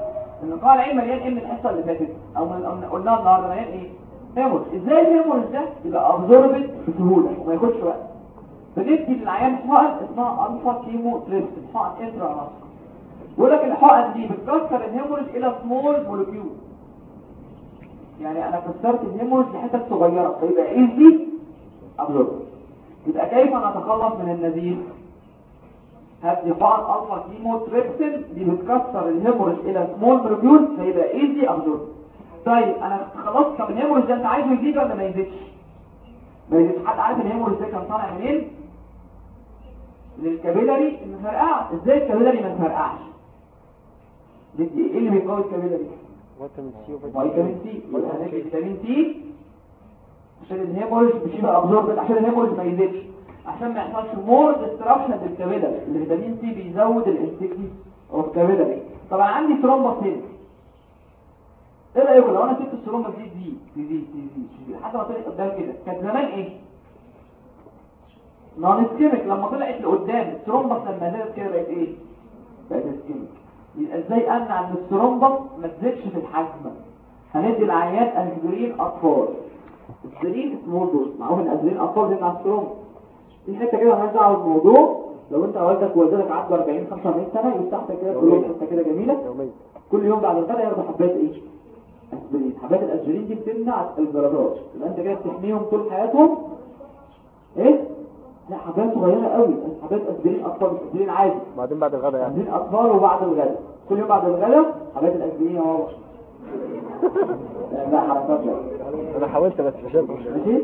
إن قاع العين مليان إيه من الحصه اللي فاتت؟ أو من قلناها النهارده مليان إيه؟ hemorrhage إزاي ال hemorrhage ده يبقى absorbed بسهوله وما ياخدش وقت. بندي للعيان حقن اسمها alpha chymotrypsin حقن intra بيقول لك الحقن دي بتكسر ال hemorrhage إلى small molecule يعني أنا كسرت ال hemorrhage لحتت صغيرة فيبقى easy absorb يبقى كيف نتخلص من النزيف؟ هدي حقن alpha chymotrypsin دي بتكسر ال hemorrhage إلى small molecule فيبقى easy absorb طيب أنا خلاص طب ال hemorrhage ده أنت عايزه يزيد ولا ما يزيدش؟ ما يزيدش. حد عارف ال hemorrhage ده كان طالع منين؟ من ال capillary المفرقعه إزاي ال capillary ما تفرقعش؟ دي دي إيه اللي بيقوي سي وفيتامين فيتامين سي. يبقى هناك فيتامين سي. عشان ال hemorrhage مش يبقى absorb عشان ال hemorrhage ما يزيدش. عشان ما يحصلش more destruction لل capillary الفيتامين سي بيزود ال integrity of capillary طبعا عندي thrombus هنا إيه رايكم لو أنا سبت ال thrombus دي تزيد تزيد تزيد تزيد لحد ما طلعت قدام كده. كانت زمان إيه؟ non ischemic لما طلعت لقدام. ال thrombus لما زادت كده بقت إيه؟ بقت ischemic يبقى إزاي امنع ان ال thrombus ما تزيدش في الحجم؟ هندي العيان انجرين أطفال. السرين سمول دوز معروف ان الاسبرين اطفال بيمنع ال thrombus في حتة كده مالهاش دعوة بالموضوع. لو انت والدك ووالدتك عدوا 40 45 سنة يستحسن كده كل يوم حتة كده جميلة. كل يوم بعد الغداء ياخدوا حبات إيه؟ اسبرين حبات الاسبرين دي بتمنع الجلطات يبقى انت كده بتحميهم طول حياتهم. إيه؟ لا حاجات صغيرة قوي. حاجات اسبرين اطفال مش اسبرين عادي. بعدين بعد الغدا يعني. اسبرين اطفال وبعد الغداء كل يوم بعد الغداء حاجات الاسبرين اهو <laughs> لا لا حركات أنا حاولت بس مش. ماشي؟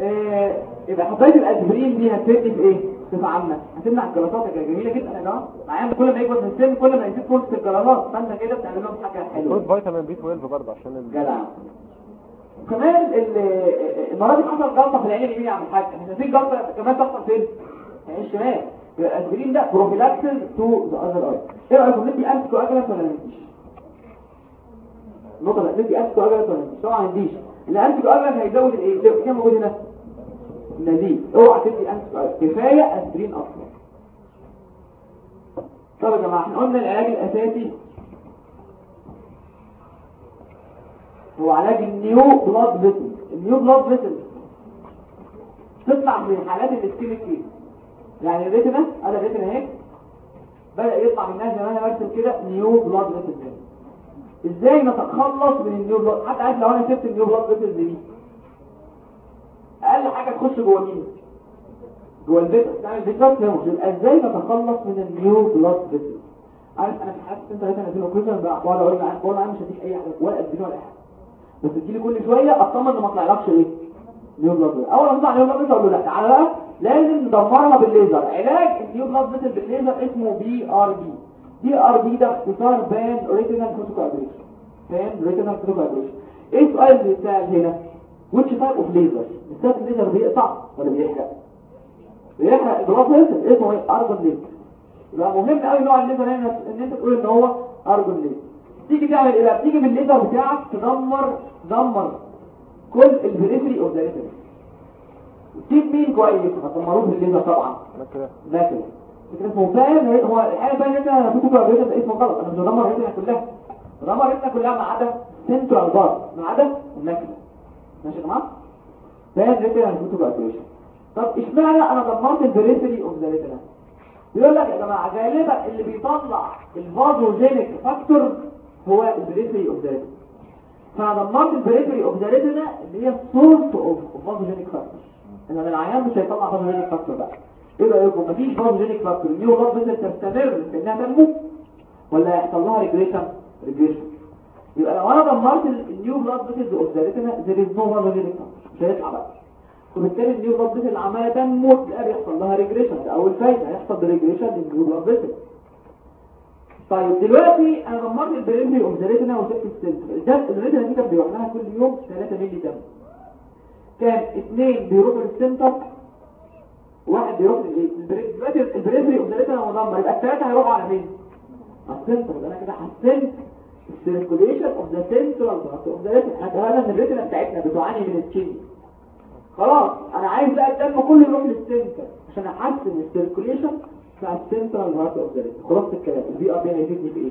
آه، يبقى حبايه الاسبرين دي هتفيدني في إيه؟ صفه عامه هتمنع الجلطات جميلة جدا يا جماعة. معايا كل ما يكبر في السن كل ما يزيد فرصة الجلطات. فأنت كده بتعمل لهم حاجة حلوة. فيتامين بي 12 برضه عشان ال- جدع. كمان ال- المرة دي حصل جلطة في العين اليمين يا عم الحاج. إحنا في جلطة كمان تحصل فين؟ العين الشمال. يبقى الاسبرين ده prophylaxis to the other eye إيه رايكم ندي anticoagulant ولا نديش؟ النقطه ده ندي anticoagulant ولا نديش؟ طبعا نديش. ال anticoagulant هيزود الإيه؟ زي كام موجود هنا؟ النزيف. اوعى تدي coagulant كفاية اسبرين أصلا. طب يا جماعة إحنا قلنا العلاج الأساسي هو علاج ال new blood vessel ال new blood vessel تطلع من حالات ال ischemic case. يعني ال retina أنا ال retina اهي بدأ يطلع منها زي ما أنا برسم كده new blood vessel إزاي نتخلص من ال new blood حتى عارف لو أنا سبت ال new blood vessel دي. أقل حاجة تخش جوه مين؟ جوه ال vitreous. تعمل vitreous hemorrhage يبقى إزاي نتخلص من ال new blood vessel عارف أنا في حاسس أنت retinal vein occlusion بقى بقول أقول معاك بقول معاك مش هديك أي حاجة ولا أديني ولا حاجة. بس تجيلي كل شوية اطمن ان ما طلعلكش إيه؟ new blood أول ما تطلع new blood أقول له لا تعالى بقى. لازم ندمرها بالليزر. علاج ال new blood بالليزر اسمه بي ار بي بي ار بي ده اختصار pan retinal photocoagulation pan retinal photocoagulation إيه السؤال اللي بيتسأل هنا؟ Which type of laser? السيرف الليزر بيقطع ولا بيحرق؟ بيحرق. ال blood vessel اسمه إيه؟ argon laser يبقى مهم قوي نوع الليزر هنا إن أنت تقول إن هو argon laser تيجي تعمل إيه بقى؟ تيجي بالليزر بتاعك تدمر تدمر كل البريفري اوف ذا ريتنا تجيب مين كويس؟ هتدمروه بالليزر طبعا. أنا كده. لكن فكرة اسمه فاهم هو الحقيقة بقى إن انت كنت بقى ده اسمه غلط. أنا مش بدمر الريتنا كلها. بدمر الريتنا كلها ما عدا سنترال بار ما عدا النكلة ماشي يا جماعة؟ فاهم الريتنا كنت بقى طب اشمعنى أنا دمرت البريفري اوف ذا ريتنا بيقول لك يا جماعة غالبا اللي بيطلع ال vasogenic factor هو ال periphery of the retina دمرت ال periphery of the retina اللي هي source of vasogenic factor إن العيان مش هيطلع vasogenic factor بقى. إيه رايكم مفيش vasogenic factor ال new blood vessel تستمر في إنها تنمو. ولا هيحصل لها regression regression يبقى لو أنا دمرت ال new blood vessels of the retina there is no vasogenic factor مش هيطلع بقى. وبالتالي ال new blood vessel عمالة تنمو تلاقي بيحصل لها regression ده أول فايدة هيحصل regression لل new blood vessel طيب دلوقتي أنا دمرت ال periphery of the retina وسبت ال center. ده ال retina دي كانت بيروح كل يوم 3 مللي دم كان اثنين بيروحوا لل center واحد بيروح للايه ال peri- دلوقتي ال periphery of the retina مدمر يبقى الثلاثه هيروحوا على فين على ال center. أنا كده حسنت ال circulation of the part of the retina إحنا ال retina بتاعتنا بتعاني من ال change خلاص أنا عايز بقى الدم كله يروح لل center. عشان أحسن ال circulation بتاع ال central part of the retina خلاص الكلام. ال PRP هيفيدني في إيه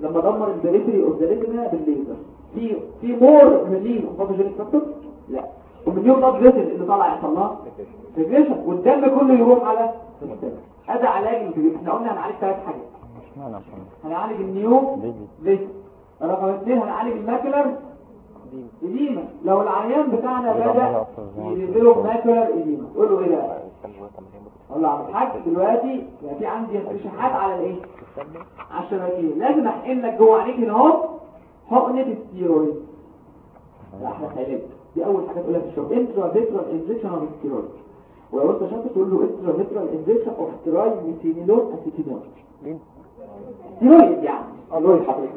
لما دمر ال periphery of the retina بالليزر في في more مليون vasogenic factor لا. blood vessel اللي طالع يحصل لها regression والدم كله يروح على هذا علاج إحنا قلنا هنعالج ثلاث حاجات. هنعالج ال new vessel رقم اثنين هنعالج ال macular دي edema. لو العيان بتاعنا بدأ. يديله edema. قول له إيه بقى أقول له عم الحاج دلوقتي يعني في عندي ارتشاحات على الإيه؟ على الشبكيه لازم أحقن لك جوه عينيك هنا أهو حقنة الستيرويد. ده أحلى علاج دي أول حاجة تقولها في الشفوي. intravitreal injection of steroid ولو انت شاطر تقول له intravitreal injection of steroid triamcinolone acetonide مين؟ ستيرويد يعني. ستيرويد حضرتك.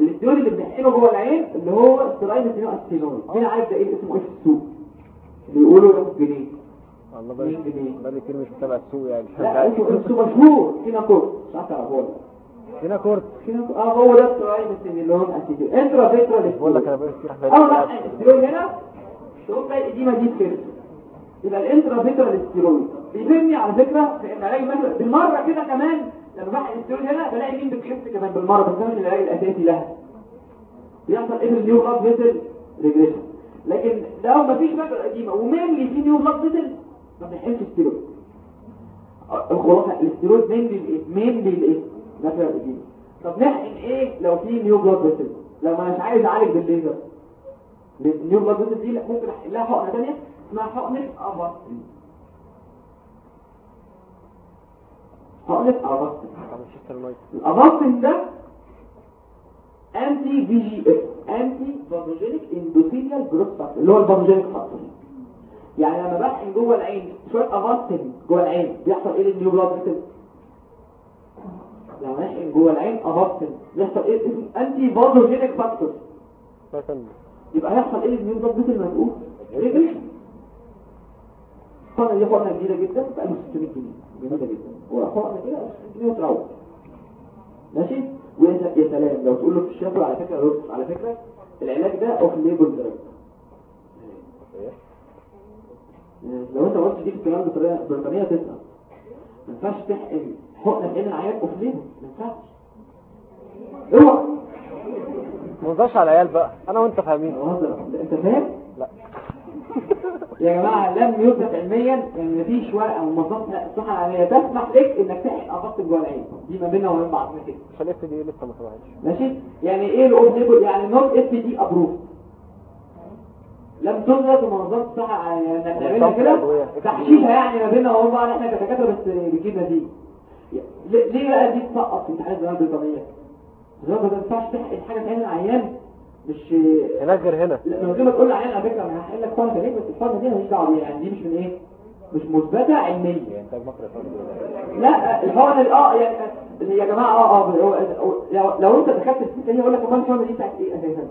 الاستيرويد اللي بنحقنه جوه العين اللي هو steroid triamcinolone acetonide مين عارف ده إيه؟ اسمه إيه؟ في السوق. بيقولوا ياخد جنيه والله جنيه؟ بقالي كتير مش متابع السوق يعني. لا اسمه اسمه مشهور. فينا كورس مش عارف تعرفوه هنا كورت. فينا كورس آه هو ده. ستيرويد ميثينيلون اسيتينول انترا فيترال بقول لك أنا كتير حبايبي اول ما الستيرويد هنا؟ تقوم تلاقي الإديمة دي كده؟ يبقى الانترا فيترال ستيرويد بيفيدني على فكرة في ان علاج المنوع بالمرة كده كمان لما بحقن الستيرويد هنا بلاقي مين بتخف كمان بالمرة. بس من العلاج الأساسي لها. بيحصل إيه ال new blood vessel regression. لكن لو مفيش macular edema و mainly في new blood vessel ما بنحقنش ستيرويد الخلاصة ال steroid mainly الايه mainly الايه مثلا ال edema طب نحقن إيه؟ لو في new blood vessel لو ما مش عايز أعالج بالليزر. ال new blood vessel دي ممكن احل لها حقنة ثانية اسمها حقنة Avastin حقنة Avastin ال Avastin ده anti VEGF anti vasogenic endothelial growth factor اللي هو ال vasogenic factor يعني لما بحقن جوه العين شوية Avastin جوه العين. بيحصل إيه لل new blood vessel لما بحقن جوه العين Avastin بيحصل إيه؟ اسمه anti vasogenic factor يبقى هيحصل إيه لل new blood vessel مسؤول regression. طبعا دي حقنه جديده جدا ب 1600 جنيه. جميلة جدا. وحقنه كده 1600 جنيه وتروح. ماشي؟ وانت يا سلام. لو تقول له في الشفوي على فكرة على فكرة العلاج ده off label drug لو انت قلت دي الكلام بطريقه بريطانيه تسقط. ما ينفعش تحقن. حقنه في عين off label ما ينفعش. اوعى. ما نظرش على العيال بقى. أنا وأنت فاهمين. أنت فاهم؟ لا. <laughs> يا جماعة لم يثبت علميا إن مفيش ورقة منظمه الصحه العالميه تسمح لك إنك تحقن افاق جوه العين دي ما بيننا وبين بعضنا كده عشان ال FDA لسه ما سمحتش ماشي؟ يعني إيه ال off label يعني not FDA approved لم في منظمه الصحه العالميه انك تعملها كده تحشيشها يعني ما بيننا وبين بعض إحنا كدكاترة بس بتجيب نتيجة. ليه بقى دي تسقط في امتحانات الزمالة البريطانية؟ الزمالة ما ينفعش تحقن حاجة تعمل العيان مش هناك غير هنا. لا من غير ما تقول لي عليها على فكرة أنا هحل لك فرض ليه؟ بس الفرض دي ماليش دعوه بيها يعني دي مش من إيه؟ مش مثبتة علميا انتاج مصر لا الحقن ال- آه يعني يا جماعة آه آه لو, أنت دخلت السكة دي أقول لك امال دي بتاعت إيه أساسا؟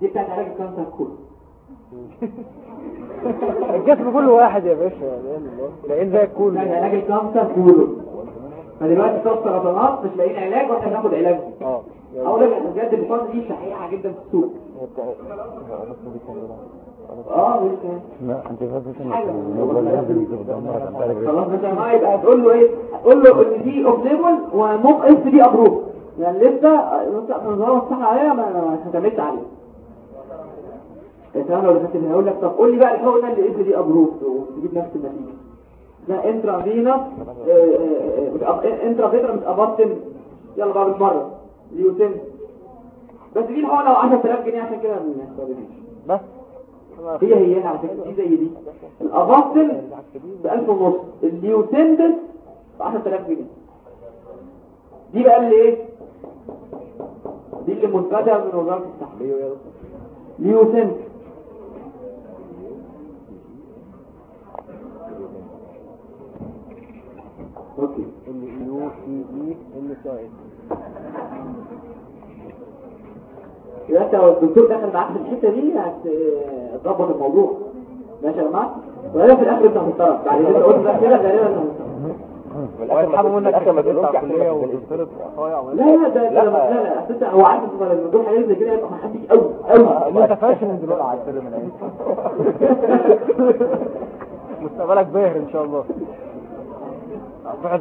دي بتاعت علاج ال cancer كله. <laughs> الجسم كله واحد يا باشا يعني العين زي الكل بتاعت علاج ال cancer كله فدلوقتي بتوع السرطانات مش لاقيين علاج وإحنا بناخد علاج آه. أقول لك بجد الحقنه دي شحيحة جدا في السوق. آه مش لا أنت خلاص مثلا ما يبقى هتقول له إيه؟ هتقول له إن دي off label و not FDA approved. يعني لسه لسه نظام الصحه عليها ما ما اعتمدتش عليه. انت لو دخلت هنا هيقول لك طب قول لي بقى الحقنه اللي FDA approved؟ وتجيب نفس النتيجة. ده intravitreal intravitreal مش Avastin يلا بقى بالمرة Lucentis. بس دي الحقنة 10000 جنيه عشان كده ما نستخدمهاش بس. هي هي على فكره دي زي دي. ال Avastin ب 1000 ونص. ال Lucentis ب 10000 جنيه. دي بقى اللي إيه؟ دي اللي منفذه من وزارة الصحه Lucentis أوكي. ال يو سي إي ال سي انت لو الدكتور دخل معاك في الحتة دي هتظبط الموضوع. ماشي يا جماعة؟ ولا في الآخر انت هتضطرب بعد كده قلت بقى كده غالبا انت هتضطرب ويسحبوا منك الآخر ما تقولش صايع ولا لا لا ده لا لا أنت هو عارف يقول حاجات زي كده يبقى محدش قوي قوي. انت فاشل من دلوقتي على السر من عين مستقبلك باهر إن شاء الله. على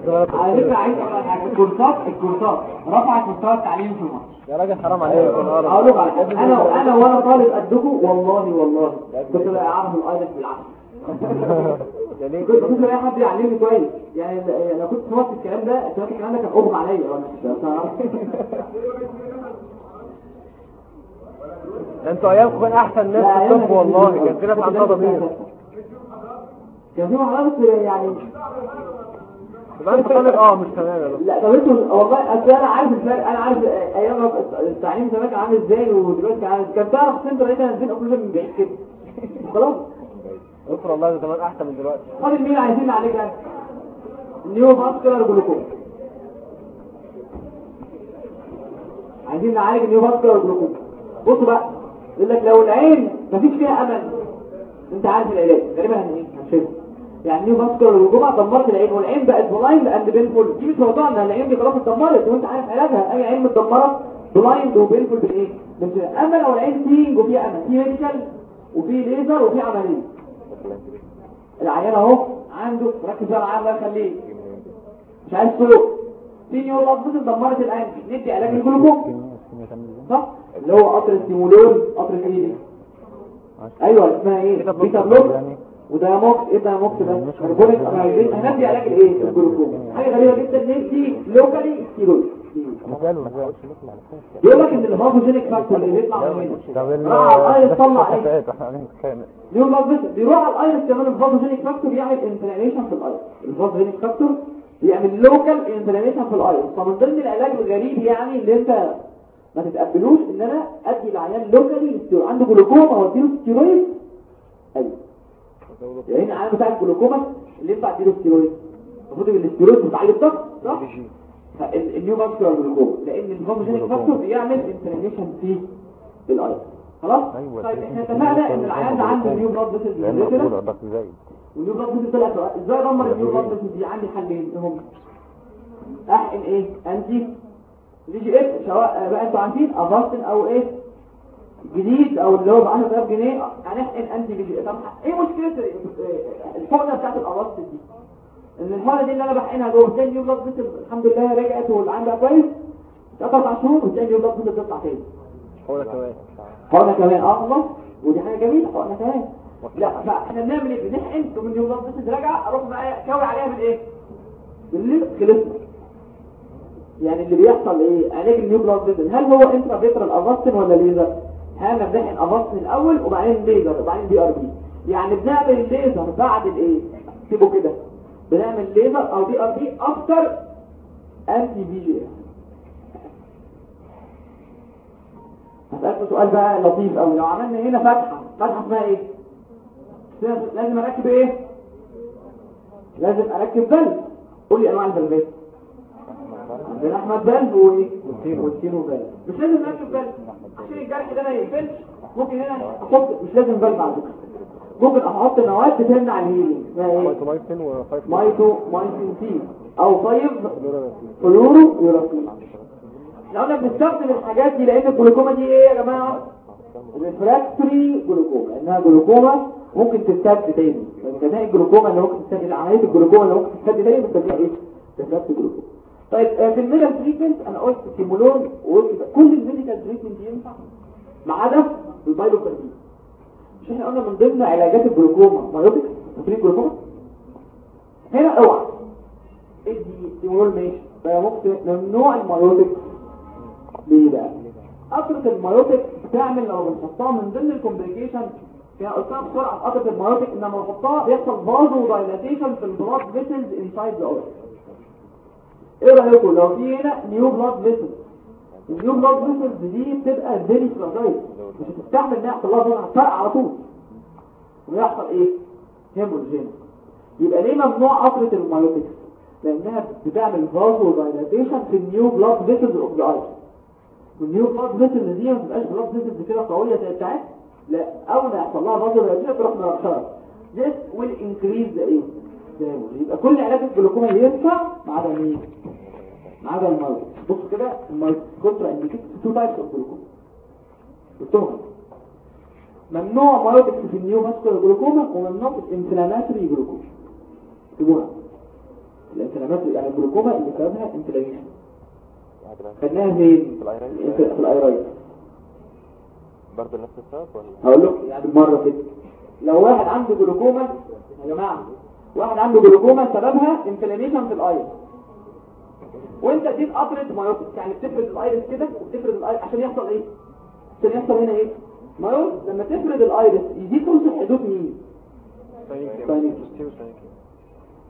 فكرة عايز أقول لك حاجة. الكورسات الكورسات. رفعت مستوى التعليم في مصر. يا راجل حرام عليك. أقول لك على حاجة. أنا أنا وأنا طالب قدكم والله والله. كنت أعرف الأيلتس بالعافية. كنت كنت بلاقي حد يعلمني كويس. يعني لو كنت سمعت الكلام ده سمعت الكلام ده كان أغمى عليا. وأنا. <laughs> أنتوا ايامكم كان أحسن ناس في الطب والله. كان في ناس عندها ضمير. كان في بس يعني يبقى انت طالب آه مش تمام. لا طب أنتوا والله اصل أنا عارف الفرق. أنا عارف أيام التعليم زمان كان عامل إزاي ودلوقتي كان عامل كان تعرف سنتر هنزل اوبريشن من بعيد كده خلاص؟ والله ده زمان أحسن من دلوقتي. فاضل مين عايزين نعالجها نيو فاسكولار جلوكوما عايزين نعالج ال neovascular glaucoma بصوا بقى يقول لك لو العين مفيش فيها أمل. أنت عارف العلاج. غالبا هن إيه هنشوفه يعني neovascular glaucoma دمرت العين والعين بقت blind and painful. دي مش موضوع إن العين دي خلاص اتدمرت وأنت عارف علاجها أي عين متدمرة blind و painful بال- أما لو العين seeing وفيها امل في medical وفي ليزر وفي عملية. العيان أهو عنده ركز بقى معاه الله يخليه. مش عايز صوت في نيو لفظ دمرت العين. ندي علاج الجلوكوم صح؟ اللي هو قطر السيمولون قطر الايه أيوه اسمها إيه؟ بيتا بلوك. وده موكس إيه ده موكس ده؟ كربونيك امايزين هندي علاج الإيه؟ الجلوكوم حاجة غريبة جدا. ندي لوكالي ستيرويد يقول لك إن الفازوجينيك فاكتور اللي بيطلع من هنا طب ال راح على الايرس <laughs> طلع إيه؟ نيو بلاد فيسل بيروح على الايرس كمان الفازوجينيك فاكتور يعمل انفلاميشن في الايرس الفازوجينيك فاكتور يعمل local inflammation في ال iris فمن ضمن العلاج الغريب يعني اللي أنت ما تتقبلوش إن أنا أدي العيان locally عنده جلوكوما واديله ستيرويد أيوه. يعني العيان بتاع الجلوكوما اللي ينفع اديله ستيرويد المفروض إن الاستيرويد بتاع الضغط صح؟ ال- ال neovascular glaucoma لأن ال vasogenic factor بيعمل inflammation في ال iris خلاص؟ أيوه طيب إحنا اتفقنا ان العيان ده عنده new blood vessel لأن زايد وال new blood vessel طلع سؤال إزاي أدمر ال new blood vessel دي عندي حلين هم؟ احقن إيه؟ anti؟ VEGF سواء بقى إنتوا عارفين Avastin أو إيه؟ جديد أو اللي هو ب 10000 جنيه هنحقن anti VEGF طب إيه مشكلة ال- الحقنة بتاعت ال Avastin دي؟ إن الحقنة دي اللي أنا بحقنها جوه ال new blood vessel الحمد لله رجعت واللي عندها كويس ثلاث أربع شهور وتلاقي ال new blood vessel تطلع تاني. هو كمان. حقنة كمان آه الله. ودي حاجة جميلة حقنة كمان. لا فإحنا بنعمل إيه؟ بنحقن تقوم ال new blood vessel راجع أروح بقى كاوي عليها بالايه باللي خلصنا يعني اللي بيحصل إيه؟ علاج ال new blood هل هو intravitreal Avastin ولا ليزر؟ إحنا بنحقن Avastin الأول وبعدين ليزر وبعدين PRP يعني بنعمل الليزر بعد الايه سيبه كده. بنعمل ليزر أو PRP after anti VEG هسألكوا سؤال بقى لطيف قوي لو عملنا هنا فتحة فتحة اسمها إيه؟ لازم أركب إيه؟ لازم أركب valve. قول لي أنواع ال valve ات عندنا أحمد valve وايه و Molteno valve. مش لازم اركب valve. عشان الجرح ده ما يقفلش. ممكن هنا أحط مش لازم valve على فكرة. ممكن أحط مواد تمنع ال healing. mitomycin C و five FU طيب. فلورو يوراسين لو أنا بنستخدم الحاجات دي لأن الجلوكوما دي إيه يا جماعة؟ refractory glaucoma. إنها جلوكوما ممكن تستد تاني. من جزاء الجلوكوما اللي ممكن تستد عملية الجلوكوما اللي ممكن تستد تاني بنسميها إيه refractory glaucoma طيب آه، في ال medical treatment أنا قلت سيمولون كل ال medical treatment ينفع ما عدا ال pilocarpine مش إحنا قلنا من ضمن علاجات ال glaucoma. miotics فاكرين الجلوكوما هنا أوعى. ادي سيمولون ماشي. ممنوع ال miotics ليه بقى؟ قطرة ال miotic بتعمل لو بنحطها من ضمن ال complication يعني قلتها بسرعة قطرة ال miotic ان لما نحطها بيحصل vasodilatation في ال blood vessels inside the organ إيه رأيكم؟ لو في هنا new blood vessels ال new blood vessels دي بتبقى very fragile مش هتستحمل ان يحصل لها هتفرقع على طول. ويحصل إيه؟ هيمورجين يبقى ليه ممنوع قطرة المايوتكس لأنها بتعمل بازو دايلاتيشن في النيو بلاد فيسلز اوف ذا اورجن والنيو بلاد فيسل دي ما بتبقاش بلاد فيسل كده قوية زي بتاعت لا أول ما يحصل لها بازل رئيسيه تروح مؤخرا this will increase the hemorrhage. يبقى كل علاج الجلوكوما ينفع ما عدا مين؟ ما عدا المرض بص كده المرض كونترا انديكيت تو تايبس اوف جلوكوما قلتهم ممنوع miotics في ال neovascular glaucoma وممنوع في ال inflammatory glaucoma اكتبوها ال inflammatory يعني الجلوكوما اللي سببها inflammation. خدناها فين؟ في ال iritis برضه نفس السبب ولا؟ هقول لكم يعني مرة كده. لو واحد عنده جلوكوما يا جماعة واحد عنده جلوكوما سببها inflammation في ال iris وانت اديت قطرة miotics يعني بتفرد ال iris كده وبتفرد ال iris عشان يحصل إيه؟ عشان يحصل هنا إيه؟ miotic لما تفرد ال iris يزيد توصل حدود مين.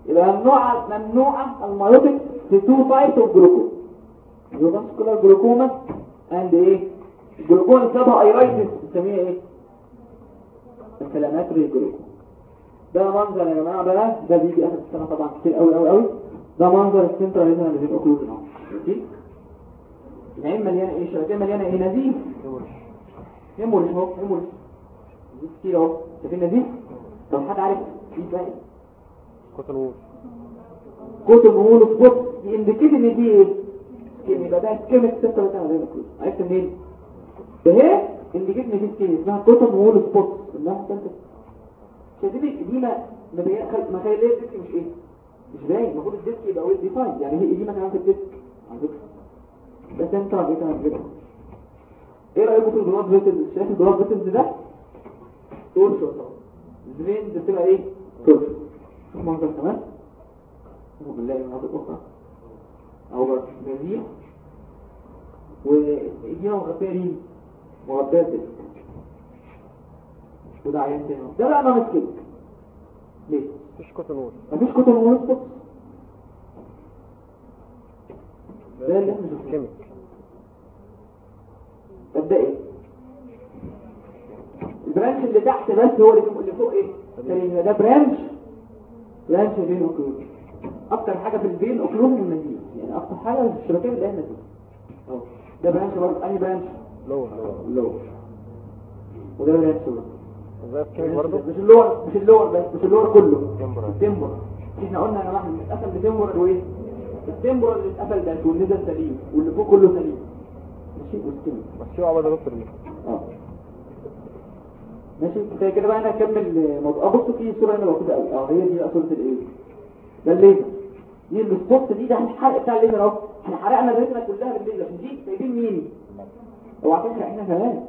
يبقى ممنوع ممنوعة ال miotics في two types of glaucoma neovascular glaucoma and إيه؟ الجلوكوما اللي سببها iritis بنسميها إيه؟ inflammatory glaucoma ده منظر يا جماعة بقى ده بيجي آخر السنة طبعا كتير قوي قوي قوي ده منظر السنترال ريتنال اللي بيبقى كلوز ماشي العين مليانه إيه شبكه مليانه إيه نزيف هيموريج اهو هيموريج نزيف كتير اهو شايفين نزيف طب حد عارف إيه بقى؟ كتر وول كتب مهول سبوت ينديكيت ان دي إيه سكين يبقى ده ستة مثلا زي ما كنت عرفت منين ده هي انديكيت ان دي سكين اسمها كتب مهول سبوت انها سنتة شايفين بي- خل- ما خلي ليه مش إيه مش باين المفروض الديسك يبقى ويل ديفاين يعني هي إديمة كمان في الديسك. على فكرة ده إيه كمان كده إيه رأيكم في البلاد فيتلز شايف البلاد فيتلز ده؟ تورشو طبعا الفينز بتبقى إيه؟ تورشو شوف منظر كمان. أعوذ بالله من هذه الأخرى. أو نزيح وايدينا مغطية ليه مغطية ديسك. وده عيان تاني. ده بقى نون سكيب ليه؟ مفيش كوتونول مفيش كتب ونص ده اللي إحنا شفناه طب ده إيه؟ البرانش اللي تحت بس هو اللي فوق إيه؟ ده برانش. برانش بين اوكلوز أكتر حاجة في البين اوكلوز والمنديل يعني أكتر حاجة الشبكيه اللي إحنا فيها. ده برانش برضه. أنهي برانش؟ لور. اللور وده برانش برضه. مش اللور مش اللور بس مش اللور كله. التمبر. إحنا قلنا أنا واحد اتقفل بتمبر وايه التمبر اللي اتقفل ده والنزل سليم واللي فوق كله سليم. ماشي والسكين بس شو عبد دكتور آه. ماشي كفاية كده بقى أنا أكمل موضوع بصوا في صورة هنا موجودة قوي آه هي دي صورة الإيه؟ ده الليزر. دي السبوت دي ده الحرق بتاع الليزر أهو. إحنا حرقنا الريتنا كلها بالليزر. دي سايبين مين أوعى تحرق إحنا كمان.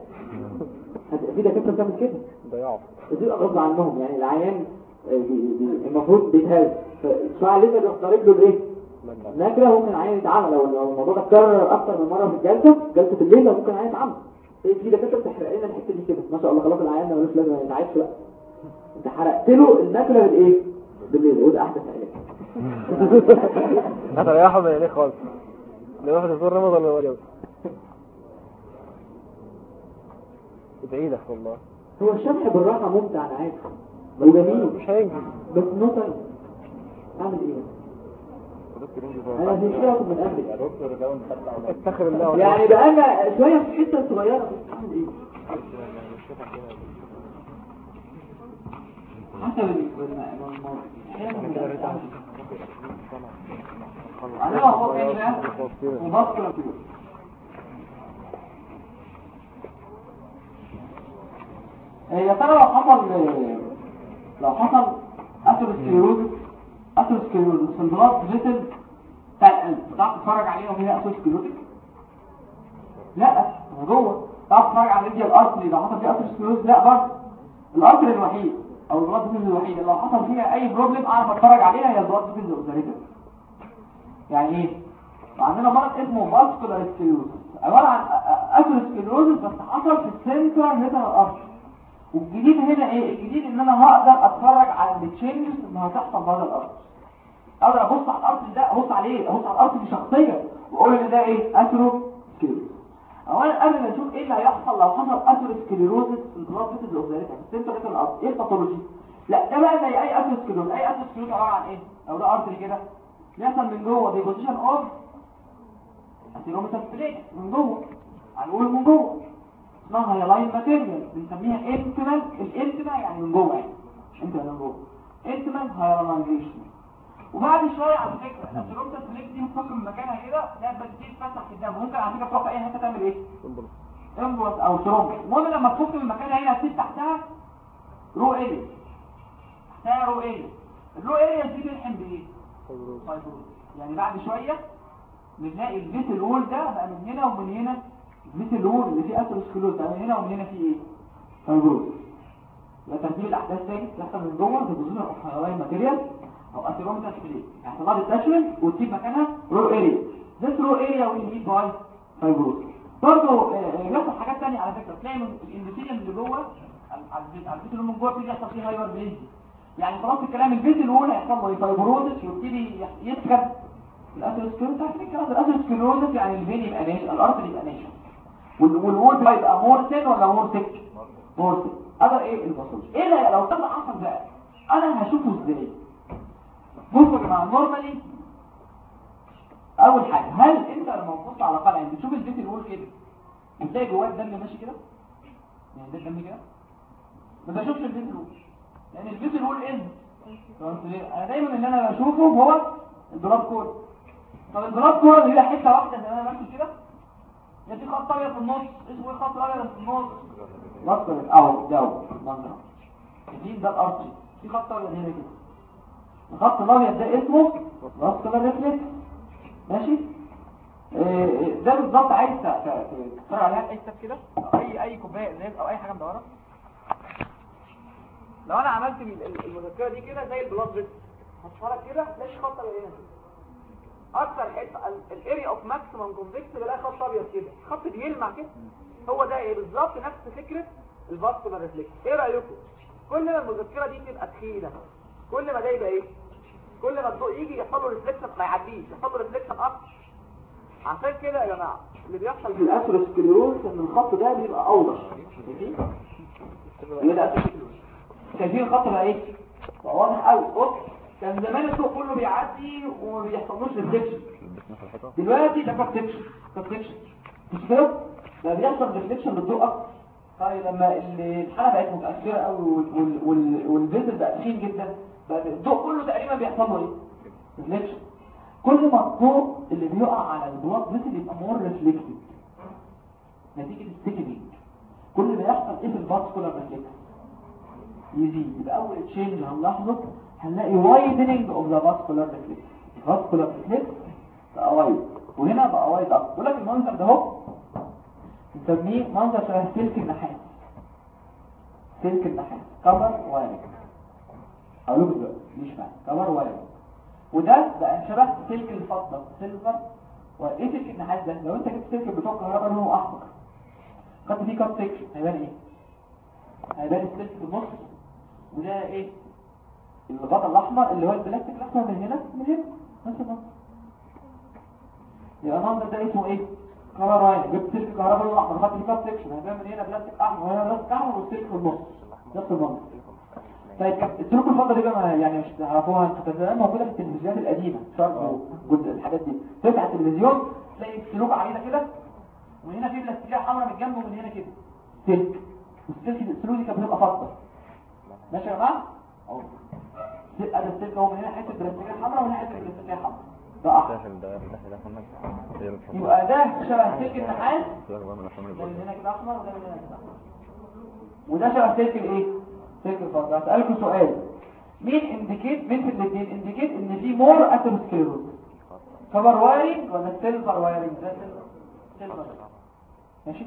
<laughs> هتبقى في دكاترة بتعمل كده. ضياع ودي غصب عنهم يعني العيان آه، المفروض بيتهز. فشوية لسه ضارب له الايه نكره ممكن العيان يتعمل لو لو الموضوع ده اتكرر أكتر من مرة في الجلسه جلسة الليل ممكن العيان يتعمل إيه في دكاترة بتحرق لنا الحتة دي كده. ما شاء الله خلاص العيان ده ملوش لازمة يتعبش بقى انت حرقت له النكره بالإيه؟ بالليل. وده احدث علاج هتريحه من عينيه خالص. اللي واحد يزور رمضان ولا ادعي لك والله. هو الشرح بالراحه ممتع أنا عارف وجميل مش هينجز بس نوصل اعمل إيه أنا واخد من قبل اتخر الله يعني بقى أنا شوية في حتة صغيره بس اعمل إيه حسب الموضوع أنا هو كده وبصر كده يا ترى لو حصل لو حصل atherosclerosis في ال blood vessel بتاع القلب تعرف تتفرج عليه وهي atherosclerosis لا هو جوه. تعرف تتفرج على ال radial artery لو حصل فيها atherosclerosis لا برضه. الارتري الوحيد أو البلاد فيسل الوحيد. لو حصل فيها أي بروبلم أعرف أتفرج عليها هي البلاد فيسل اوزاريتس يعني إيه؟ عندنا مرض اسمه فاسكولار سكليروزس عبارة عن اثيروسكليروزس بس حصل في السنترال ميتال ارتري والجديد هنا إيه؟ الجديد إن أنا هقدر أتفرج على التشينجز اللي هتحصل بره الأرض. أقدر أبص على الأرض ده أبص عليه أبص على الأرض دي شخصيا وأقول إن ده إيه؟ اثرو سكليروز اولا قبل ما نشوف إيه اللي هيحصل لو حصل اثرو سكليروزس في البلاد فيسل اوبزاريتك الأرض إيه الباثولوجي لا ده بقى زي أي اثرو سكليروز أي اثرو سكليروز عبارة عن إيه؟ لو ده ارتري كده بيحصل من جوه ديبوزيشن اوف اثيروميتال بليك من جوه هنقول من جوه. اسمها هي لاين ماتيريال بنسميها انتمال الانتما يعني من جوه يعني انتما من جوه. انتمال هايرلايزيشن وبعد شوية على فكرة الاسيرومتا سليك دي من مكانها كده لا بس دي تفتح في الدم ممكن على فكرة تروح في اي حتة تعمل إيه؟ امبولس أو ثرومبس المهم لما تفك من مكانها هنا هتسيب تحتها رو اريا تحتها رو اريا الرو اريا دي بنلحم بإيه؟ فايبروز يعني بعد شوية بنلاقي البيت الوول ده بقى من هنا ومن هنا. الوول اللي فيه اثيروسكلوز من هنا ومن هنا فيه إيه؟ فايبروز. يبقى ترتيب الأحداث تاني تحصل من جوه في اوف هايلاين ماتيريال أو اثيروميتال سبليت اعتبار التاشمنت وتسيب مكانها رو اريا this raw area will heal by fibrosis برضه بيحصل حاجات تانية على فكرة. تلاقي ال endothelium اللي جوه على البيت اللي من جوه يحصل فيه hyperplasia يعني خلاص الكلام ال vessel wall هيحصل له fibrosis ويبتدي يسبب ال atherosclerosis عارفين الكلام يعني ال vein يبقى ناشف ال artery يبقى ناشف. وال wall يبقى more thin ولا more thick more thick هذا إيه ال pathology إيه ده؟ لو طلع حصل بقى. أنا هشوفه إزاي؟ بصوا يا جماعة normally أول حاجة هل أنت لما تبص على قلعه بتشوف ال vessel wall كده؟ بتلاقي جواه الدم ماشي كده؟ يعني ده الدم كده؟ ما بشوفش ال vessel wall لأن ال vessel wall إيه؟ أنا دايما اللي أنا بشوفه هو ال blood column. طب ال blood column هي حتة واحدة ما أنا ماشي كده؟ يا في خط أبيض في النص اسمه إيه خط أبيض في النص؟ اهو ده اهو منظر دي ده ال artery. في خط أبيض هنا كده. الخط الأبيض ده اسمه vascular reflex ماشي؟ إيه ده بالظبط عايز تتفرج عليها. اي كتاب كده أي أي كوباية ازاز أو أي حاجة مدوره لو أنا عملت ال- ال- المذكرة دي كده زي ال blood vessel هتفرج كده تلاقي خط أبيض هنا. كده أكتر حتة ال area of maximum convexity بلاقي خط أبيض كده. خط بيلمع كده. هو ده إيه بالظبط؟ نفس فكرة ال vascular reflex إيه رأيكم؟ كل ما المذكرة دي تبقى تخينه كل ما ده يبقى إيه؟ كل ما الضوء يجي يحصل له reflection ما يعديش يحصل له reflection أكتر عشان كده يا جماعة اللي بيحصل في ال atherosclerosis إن الخط ده بيبقى أوضح. atherosclerosis شايفين الخط بقى إيه؟ واضح قوي بص كان زمان الضوء كله بيعدي وما بيحصلوش reflection دلوقتي ده كونتكشن مش كده ده بيحصل reflection للضوء أكتر. طيب لما ال- الحالة بقت متأثرة قوي وال- وال- وال vessel بقى تخين جدا بقى الضوء كله تقريبا بيحصل له إيه؟ reflection كل ما الضوء اللي بيقع على ال blood vessel يبقى more reflected نتيجة ال thickening كل ما يحصل إيه في ال vascular reflex يزيد. يبقى أول change هنلاحظه. هنلاقي widening of the vascular reflex ال vascular reflex بقى wide وهنا بقى wide أكتر بقول لك المنظر ده اهو. نسميه منظر شبه سلك النحاس. سلك النحاس. copper wiring هقول لكم دلوقتي إيش معنى copper wiring وده بقى شبه سلك الفضة. silver wire سلك النحاس ده؟ لو انت جبت سلك بتوع كهرباء لونه أحمر. خدت فيه cut section هيبان إيه؟ هيبان السلك في النص. وده إيه؟ الغطاء الأحمر اللي هو البلاستيك الأحمر من هنا من هنا نفس المنظر يبقى المنظر ده اسمه إيه؟ كهرباء جبت سلك كهرباء لونه احمر خدت فيه cut section من هنا بلاستيك أحمر وهنا بلاستيك أحمر والسلك في النص. نفس المنظر طيب السلوك الفضة دي بقى يعني مش تعرفوها أنتوا كانت زمان موجودة في التلفزيونات القديمة شرق وجزء الحاجات دي. تفتح التلفزيون تلاقي السلوك علينا كده ومن هنا في بلاستيكية حمراء من الجنب ومن هنا كده. سلك والسلك السلوك دي كانت بتبقى فضة. ماشي يا جماعة؟ السلك اهو من هنا حتة بلاستيكية حمراء ومن هنا حتة بلاستيكية حمراء. ده أحمر. يبقى ده شبه سلك النحاس. هنا كده أحمر وده هنا كده أحمر. وده شبه سلك الإيه؟ سلك الفضه هسألكم سؤال. مين indicate مين في الاثنين indicate إن في more atherosclerosis copper wiring ولا silver wiring ده silver ماشي؟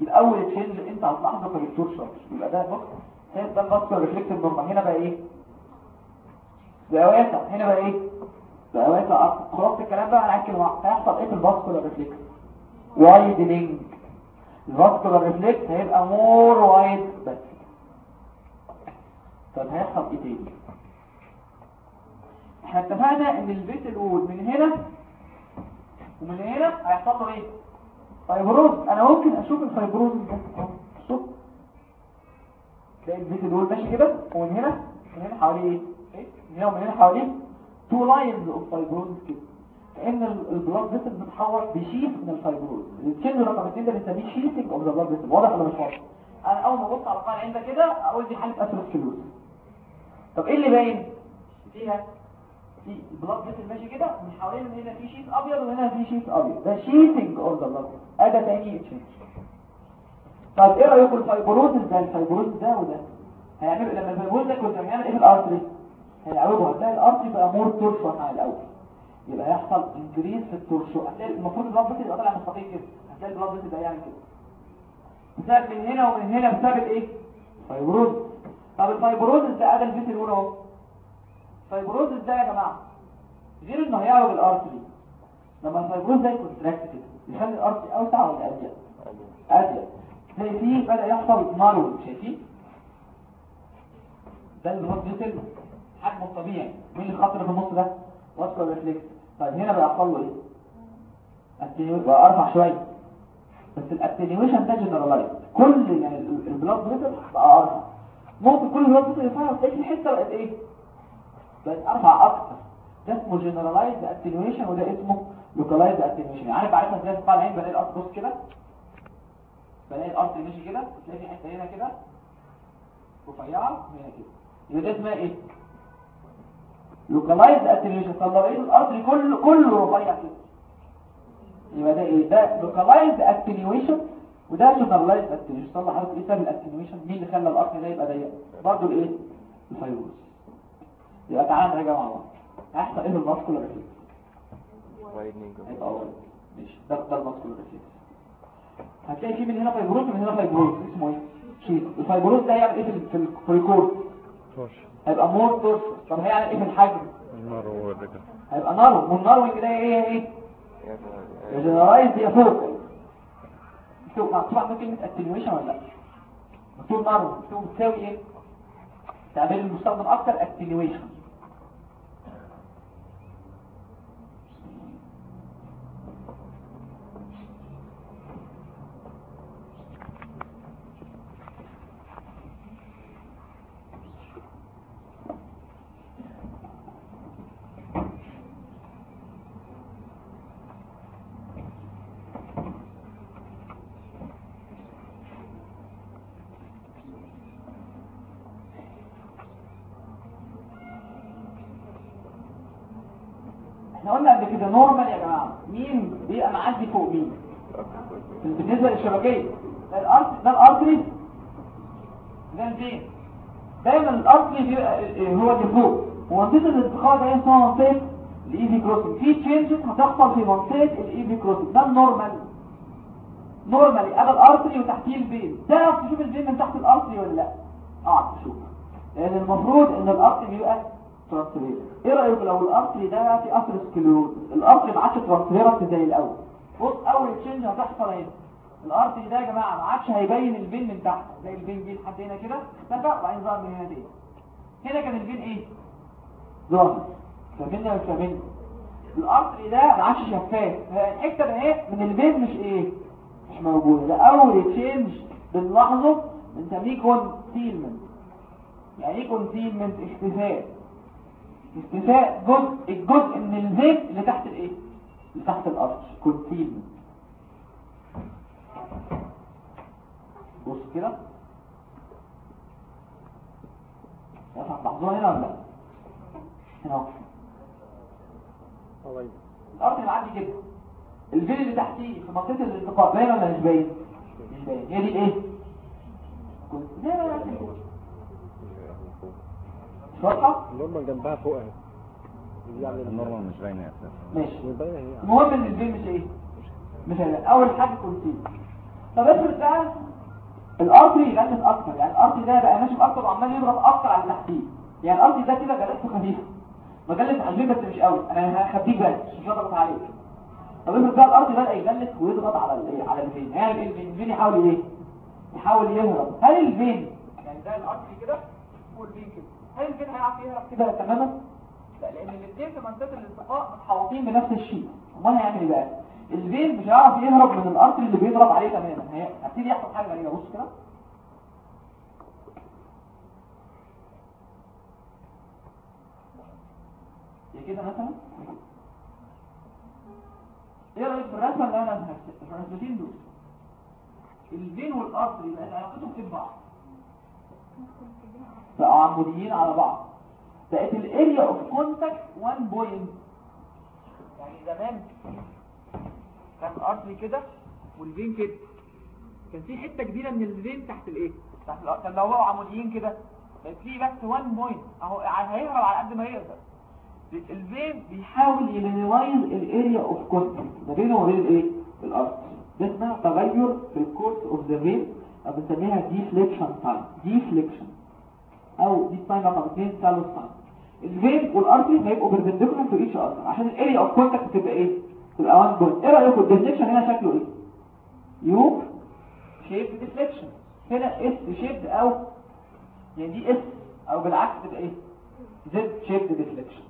يبقى أول change أنت هتلاحظه في الدكتور شاطر يبقى ده بص هنا ده ال vascular reflex normal هنا بقى إيه؟ بقى واسع هنا بقى إيه؟ بقى واسع أكتر خلاص الكلام كلمة واحدة. هيحصل إيه في ال vascular reflex widening ال vascular reflex هيبقى more wide بس طب هيحصل إيه تاني؟ إحنا اتفقنا إن ال vessel wall من هنا ومن هنا هيحصل له إيه؟ fibrosis أنا ممكن أشوف ال fibrosis ده. تلاقي ال vessel wall ماشي كده ومن هنا من هنا حواليه إيه؟ من هنا ومن هنا حواليه two lines of fibrosis كده. ال- blood vessel بتتحوط ب sheath من ال fibrosis التشين رقم 2 ده بنسميه sheathing of the blood vessel واضح ولا مش واضح؟ أنا أول ما ابص على قاع العين ده كده أقول دي حالة atherosclerosis طب إيه اللي باين؟ فيها في ال blood vessel ماشي كده من حوالين هنا في sheath أبيض وهنا في sheath أبيض. ده sheathing of the blood vessel ده تاني change طب إيه رأيكم ال fibrosis ده ال fibrosis ده وده. هيعمل لما ال fibrosis ده contract هيعمل إيه في ال artery. هيعوجه هتلاقي ال artery بقى more tortuous عن الأول. يبقى يحصل increase في ال tortuosity. هتلاقي المفروض ال blood vessel يبقى طالع مستقيم كده. هتلاقي ال blood vessel ده يعمل كده. بسبب من هنا ومن هنا بسبب إيه؟ fibrosis طب ال fibrosis ده أدى ال vessel wall أهو. ال fibrosis ده يا جماعة غير إنه هيعوج ال artery لما ال fibrosis ده ي contract كده يخلي ال artery أوسع ولا اضيق اضيق تلاقي فيه بدأ يحصل narrowing شايفين ده ال blood vessel حجمه الطبيعي. مين اللي في النص ده؟ vascular reflex طيب هنا بقى يحصل له إيه بقى أرفع شوية. بس ال attenuation ده generalized كل يعني ال- blood vessel بقى أرفع. ممكن كل ال blood vessel يرفع تلاقي في حتة بقت إيه؟ بقت أرفع أكتر. ده اسمه generalized attenuation وده اسمه localized attenuation عارف عارفها إزاي تطلع العين بلاقي ال artery بص كده. بلاقي ال artery ماشي كده وتلاقي في حتة هنا كده رفيعة هنا كده. يبقى ده اسمها إيه؟ localized attenuation طب لو لقيت ال artery كله كله رفيع كده. يبقى ده إيه؟ ده localized attenuation وده generalized attenuation طلع حضرتك إيه سبب ال attenuation مين اللي خلى ال artery ده يبقى ضيق برضه الإيه؟ الفيروس. يبقى تعالى نراجع مع بعض. هيحصل إيه بال vascular reflex ماشي. ده ده ال vascular reflex هتلاقي فيه من هنا fibrosis ومن هنا fibrosis اسمه إيه؟ شيت الفايبروز ده هيعمل إيه في ال- في ال- في الكورس توش هيبقى مور تورس طب هيعمل إيه في الحجم؟ النار والرجل هيبقى نارو والناروينج ده إيه إيه؟ يا جنرايز دي فوق. مكتوب مكتوب عندك كلمة اتنيويشن ولا لا؟ مكتوب نارو مكتوب بتساوي إيه؟ تعبير المستخدم أكتر اتنيويشن إحنا قلنا قبل كده normal يا جماعة مين بيبقى معدي فوق مين بالنسبة للشبكية ده ال artery ده ال vein دايما ال artery هو اللي فوق ومنطقة الانتقال ده اسمها منطقة ال AV crossing في changes هتحصل في منطقة ال AV crossing ده ال normal. normally ادي ال artery وتحتيه ال vein تعرف تشوف ال vein من تحت ال artery ولا لا؟ أعرف تشوف لأن المفروض إن ال artery بيبقى transparent إيه رايك لو ال artery ده في atherosclerosis ال artery ما عادش transparent زي الأول. بص أول change هتحصل اهي ال artery ده يا جماعة ما عادش هيبين ال vein من تحت. زي ال vein جه لحد هنا كده اختفى وبعدين ظهر من هنا تاني. هنا كان ال vein إيه؟ ظاهر فاهمني ولا فاهمني ال artery ده ما عادش شفاف الحتة ده إيه؟ من ال vein مش إيه؟ مش موجوده ده أول change بنلاحظه بنسميه concealment يعني إيه concealment اختفاء. اختفاء جزء الجزء من الزيت اللي تحت الإيه؟ تحت ال artery concealment بص كده. هتلاحظوها هنا ولا لا؟ هنا اهو. طيب. ال artery اللي معدي كده. ال vein اللي تحتيه في منطقة الالتقاء باين ولا مش باين؟ مش باين. هي دي الايه con- لا لا لا مش واضحة؟ ال normal جنبها فوق أهي. ال normal مش باينة أساسا ماشي. المهم إن ال vein مش إيه؟ مش هيبان أول حاجة concealment طب افرض بقى ال artery يغلس أكتر. يعني ال artery ده بقى ماشي أكتر وعمال يضرب أكتر على تحتيه يعني ال artery ده كده غلسته خفيفة. مغلس على ال vein بس مش قوي. أنا هخبيك بس مش هضغط عليك طب افرض بقى ال artery بدا يغلس ويضغط على الايه على ال vein. يعني ال vein ال vein يحاول إيه؟ يحاول يهرب. هل ال vein يعني ده ال artery كده؟ وال vein كده. هل ال vein هيعرف يهرب كده تماما؟ لا لأن الاثنين في منطقة الالتقاء متحوطين بنفس الشيء. أمال هيعمل إيه بقى؟ ال vein مش هيعرف يهرب من ال artery اللي بيضرب عليه تماما. هي- يحصل حاجة غريبة. بص كده. كده مثلا. إيه رأيك في الرسمة اللي أنا الرسمتين دول؟ ال vein وال artery بقت علاقتهم في بعض بقوا عموديين على بعض. بقت ال area of contact 1 point يعني زمان كان ال artery كده وال vein كده. كان في حتة كبيرة من ال vein تحت الايه تحت. كان لو بقوا عموديين كده. كان في بس 1 point أهو هيهرب على قد ما يقدر. ال vein بيحاول ي minimize ال area of contact ما بينه وما بين الايه؟ ال artery. ده اسمها تغير في ال course of the vein بنسميها deflection sign deflection أو دي sign رقم 2 Salus sign ال vein وال artery هيبقوا perpendicular to each other عشان ال area of contact تبقى إيه؟ تبقى 1 point إيه رايكم ال deflection هنا شكله إيه؟ U shape deflection هنا S shape أو يعني دي S أو بالعكس تبقى إيه؟ Z shape deflection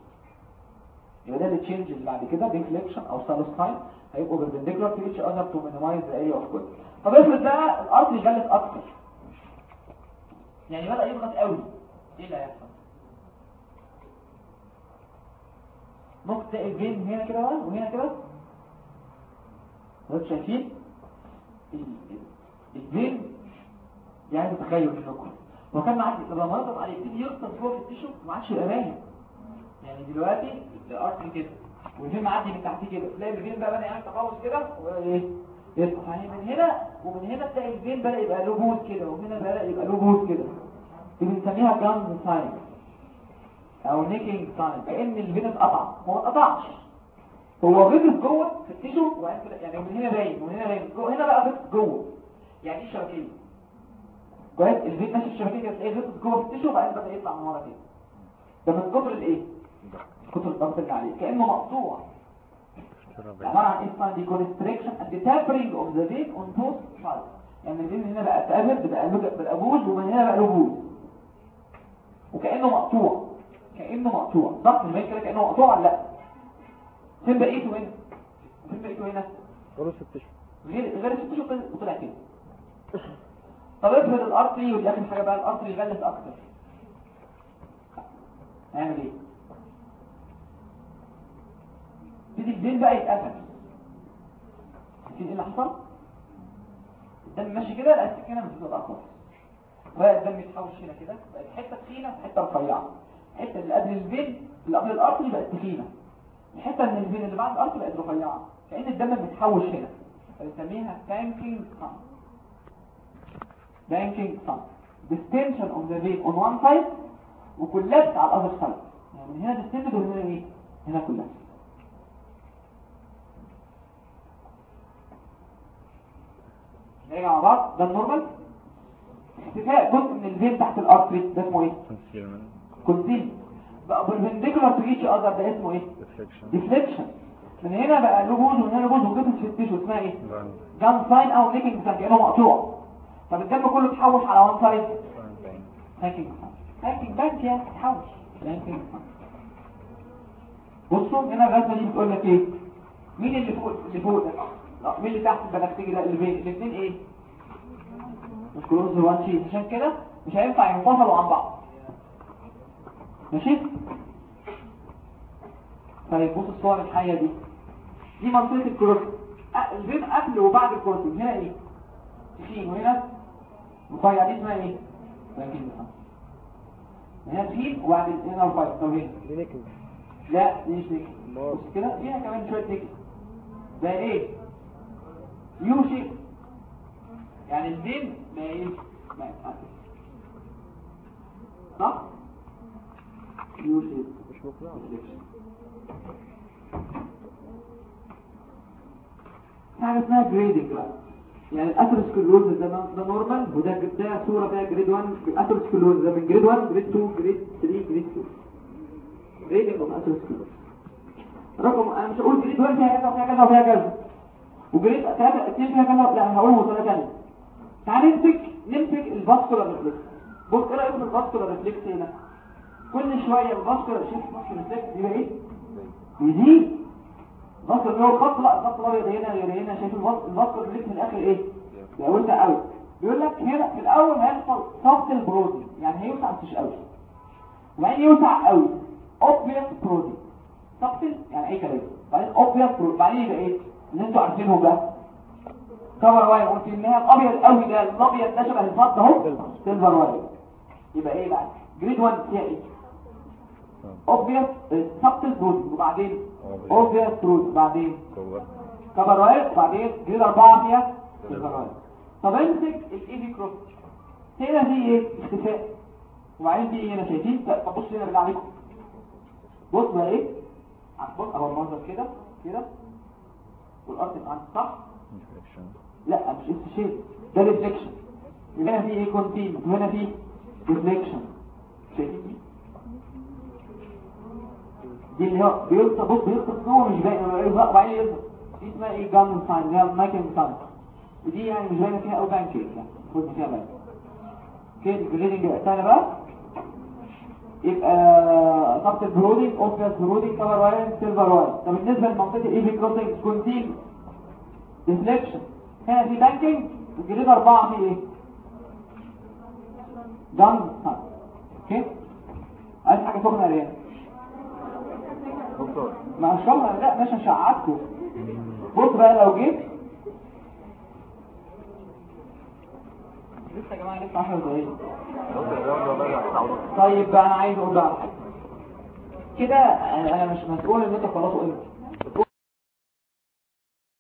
يبقى ده ال change اللي بعد كده deflection أو sign هيبقوا perpendicular to each other to minimize the area of contact طب افرض بقى ال artery يغلس أكتر. يعني بدأ يضغط قوي. إيه اللي هيحصل؟ ممكن تلاقي هنا كده وهنا كده أنتوا شايفين؟ ال- ال- ال vein يعني تخيل منكم. هو كان معدي لما نضغط عليه يبتدي يغطس جوه في ال tissue ما عادش يبقى يعني دلوقتي ال artery كده. وال vein معدي من تحتيه كده. تلاقي ال vein بقى بدأ يعمل تقوس كده وإيه؟ يفتح يعني من هنا ومن هنا تلاقي ال vein بدأ يبقى له بوز كده وهنا بدأ يبقى له بوز كده. بنسميها Gunn's sign أو nicking sign كأن ال vein اتقطع. هو ما اتقطعش. هو غطس جوه في ال tissue يعني من هنا باين ومن هنا باين جوه هنا بقى غطس جوه يعني إيه شبكية؟ كويس؟ ال vein ماشي الشبكيه كده تلاقيه غطس جوه في ال tissue وبعدين بدأ يطلع من ورا كده. ده من كتر الإيه؟ كتر الضغط اللي عليه. كأنه مقطوع. عبارة عن إيه؟ the constriction and the tapering of the vein on both sides. يعني ال vein هنا بقى اتقابل بقى بقى ومن هنا بقى له وكأنه مقطوع. كأنه مقطوع. ضغط الفين كده كأنه مقطوع ولا لأ؟ فين بقيته هنا؟ فين بقيته هنا؟ قولوا ست اشهر غير غير ست شهور وطلع كده طب افرض الارتري ودي آخر حاجة بقى الارتري يغلس أكتر. هنعمل إيه؟ تيجي الدين بقى يتقفل. عارفين إيه اللي حصل؟ الدم ماشي كده لا السكينه مش بتبقى خالص. بقى الدم يتحوش هنا كده بقت حتة تخينة وحتة رفيعة. الحتة اللي قبل ال vein اللي قبل ال artery بقت تخينة. الحتة من ال vein اللي بعد ال artery بقت رفيعة. كأن الدم بيتحوش هنا فبنسميها banking sign banking sign distension of the vein on one side و collapse على other side. يعني من هنا distended وهنا إيه؟ هنا collapse نرجع مع بعض. ده النورمال اختفاء جزء من الفين تحت الارتري ده اسمه إيه؟ كونتين بقى بالبنديكولار تو ايتش اذر ده اسمه إيه؟ ديفليكشن من هنا بقى له جوز ومن هنا جوز وجبت في التيشو اسمها إيه؟ جان ساين أو نيكينج ساين كأنه مقطوع. طب الدم كله اتحوش على وان سايد هاكينج هاكينج بانك يا اتحوش. هاكينج بصوا هنا الرسمة دي بتقول لك إيه؟ مين اللي فوق اللي فوق ده؟ لا مين اللي تحت البنفسجي ده؟ الاثنين إيه؟ كلهم وان شيت عشان كده؟ مش هينفع ينفصلوا عن بعض ماشي؟ طيب بص الصور الحية دي. دي منطقة الكروس البين قبل وبعد الكروس هنا إيه؟ تخين. وهنا؟ رفيع دي اسمها إيه؟ لكن هنا تخين وبعد هنا رفيع طب هنا. لا مش أمال؟ بص كده فيها كمان شوية نكت ده إيه؟ يو شيب. يعني البين ده إيه ما يتقفل. صح يو شيب مش مقنع حاجة اسمها جريدنج بقى يعني الاثيروسكلوز ده ده نورمال وده ده صوره فيها جريد 1 الاثيروسكلوز ده من جريد 1 جريد 2 جريد 3 grade 2 grading of atherosclerosis رقم أنا مش هقول grade 1 فيها كذا وفيها كذا وفيها كذا. و grade 3 2 فيها كذا لا هقولهم بطريقه ثانية تعال نمسك نمسك ال vascular reflex بص إيه رايك في ال vascular reflex هنا؟ كل شوية ال vascular shift ال vascular reflex يبقى إيه؟ يزيد البصر اللي هو الخط لأ الخط الأبيض هنا غير هنا شايف البصر اللي في الآخر إيه؟ لو انت قوي بيقول لك هنا في الأول هيحصل subtle broadening يعني هيوسع مش قوي وبعدين يوسع قوي obvious broadening subtle يعني اي كلام بعدين obvious broadening بعدين يبقى إيه؟ اللي أنتوا عارفينه ده copper wire قلت ان هي الابيض قوي ده الأبيض ده شبه الفضة أهو. silver wire يبقى إيه بقى؟ grade 1 فيها إيه؟ obvious subtle broadening وبعدين؟ obvious broadening بعدين؟ كفر واير وبعدين جريد أربعة فيها؟ سيلفر واير طب امسك الايدي كروس هنا في إيه؟ اختفاء. وبعدين في إيه هنا شايفين؟ طب بص هنا بالله عليكم. بص بقى إيه؟ بص اهو المنظر كده كده. والأرض عندك صح؟ لا مش اس شيب ده ريفليكشن هنا في إيه؟ كونتينوس وهنا في ريفليكشن شايفين؟ دي دي اللي هو بيوصل بص بيوصل هو مش باين وبعدين يظهر دي اسمها إيه؟ جان ساين اللي هي مايكل ساين. ودي يعني مش باينة فيها أو بانكيك يعني. المفروض فيها بانك كده الجريدنج الثاني بقى. يبقى ضغط البرودينج اوفيس برودينج كفر واير سيلفر واير طب بالنسبة لمنطقه الايفي كروسنج كونتين ديفليكشن هنا في بانكينج الجريد أربعة في إيه Gunn sign okay عايز حاجة سخنه يا ريان دكتور ما شاء لا مش هشعتكم بص بقى لو جيت لسه يا جماعة لسه 10 دقايق دكتور ده بقى طيب بقى أنا عايز أقول بقى كده أنا أنا مش مسؤول إن أنت تخلصوا إمتى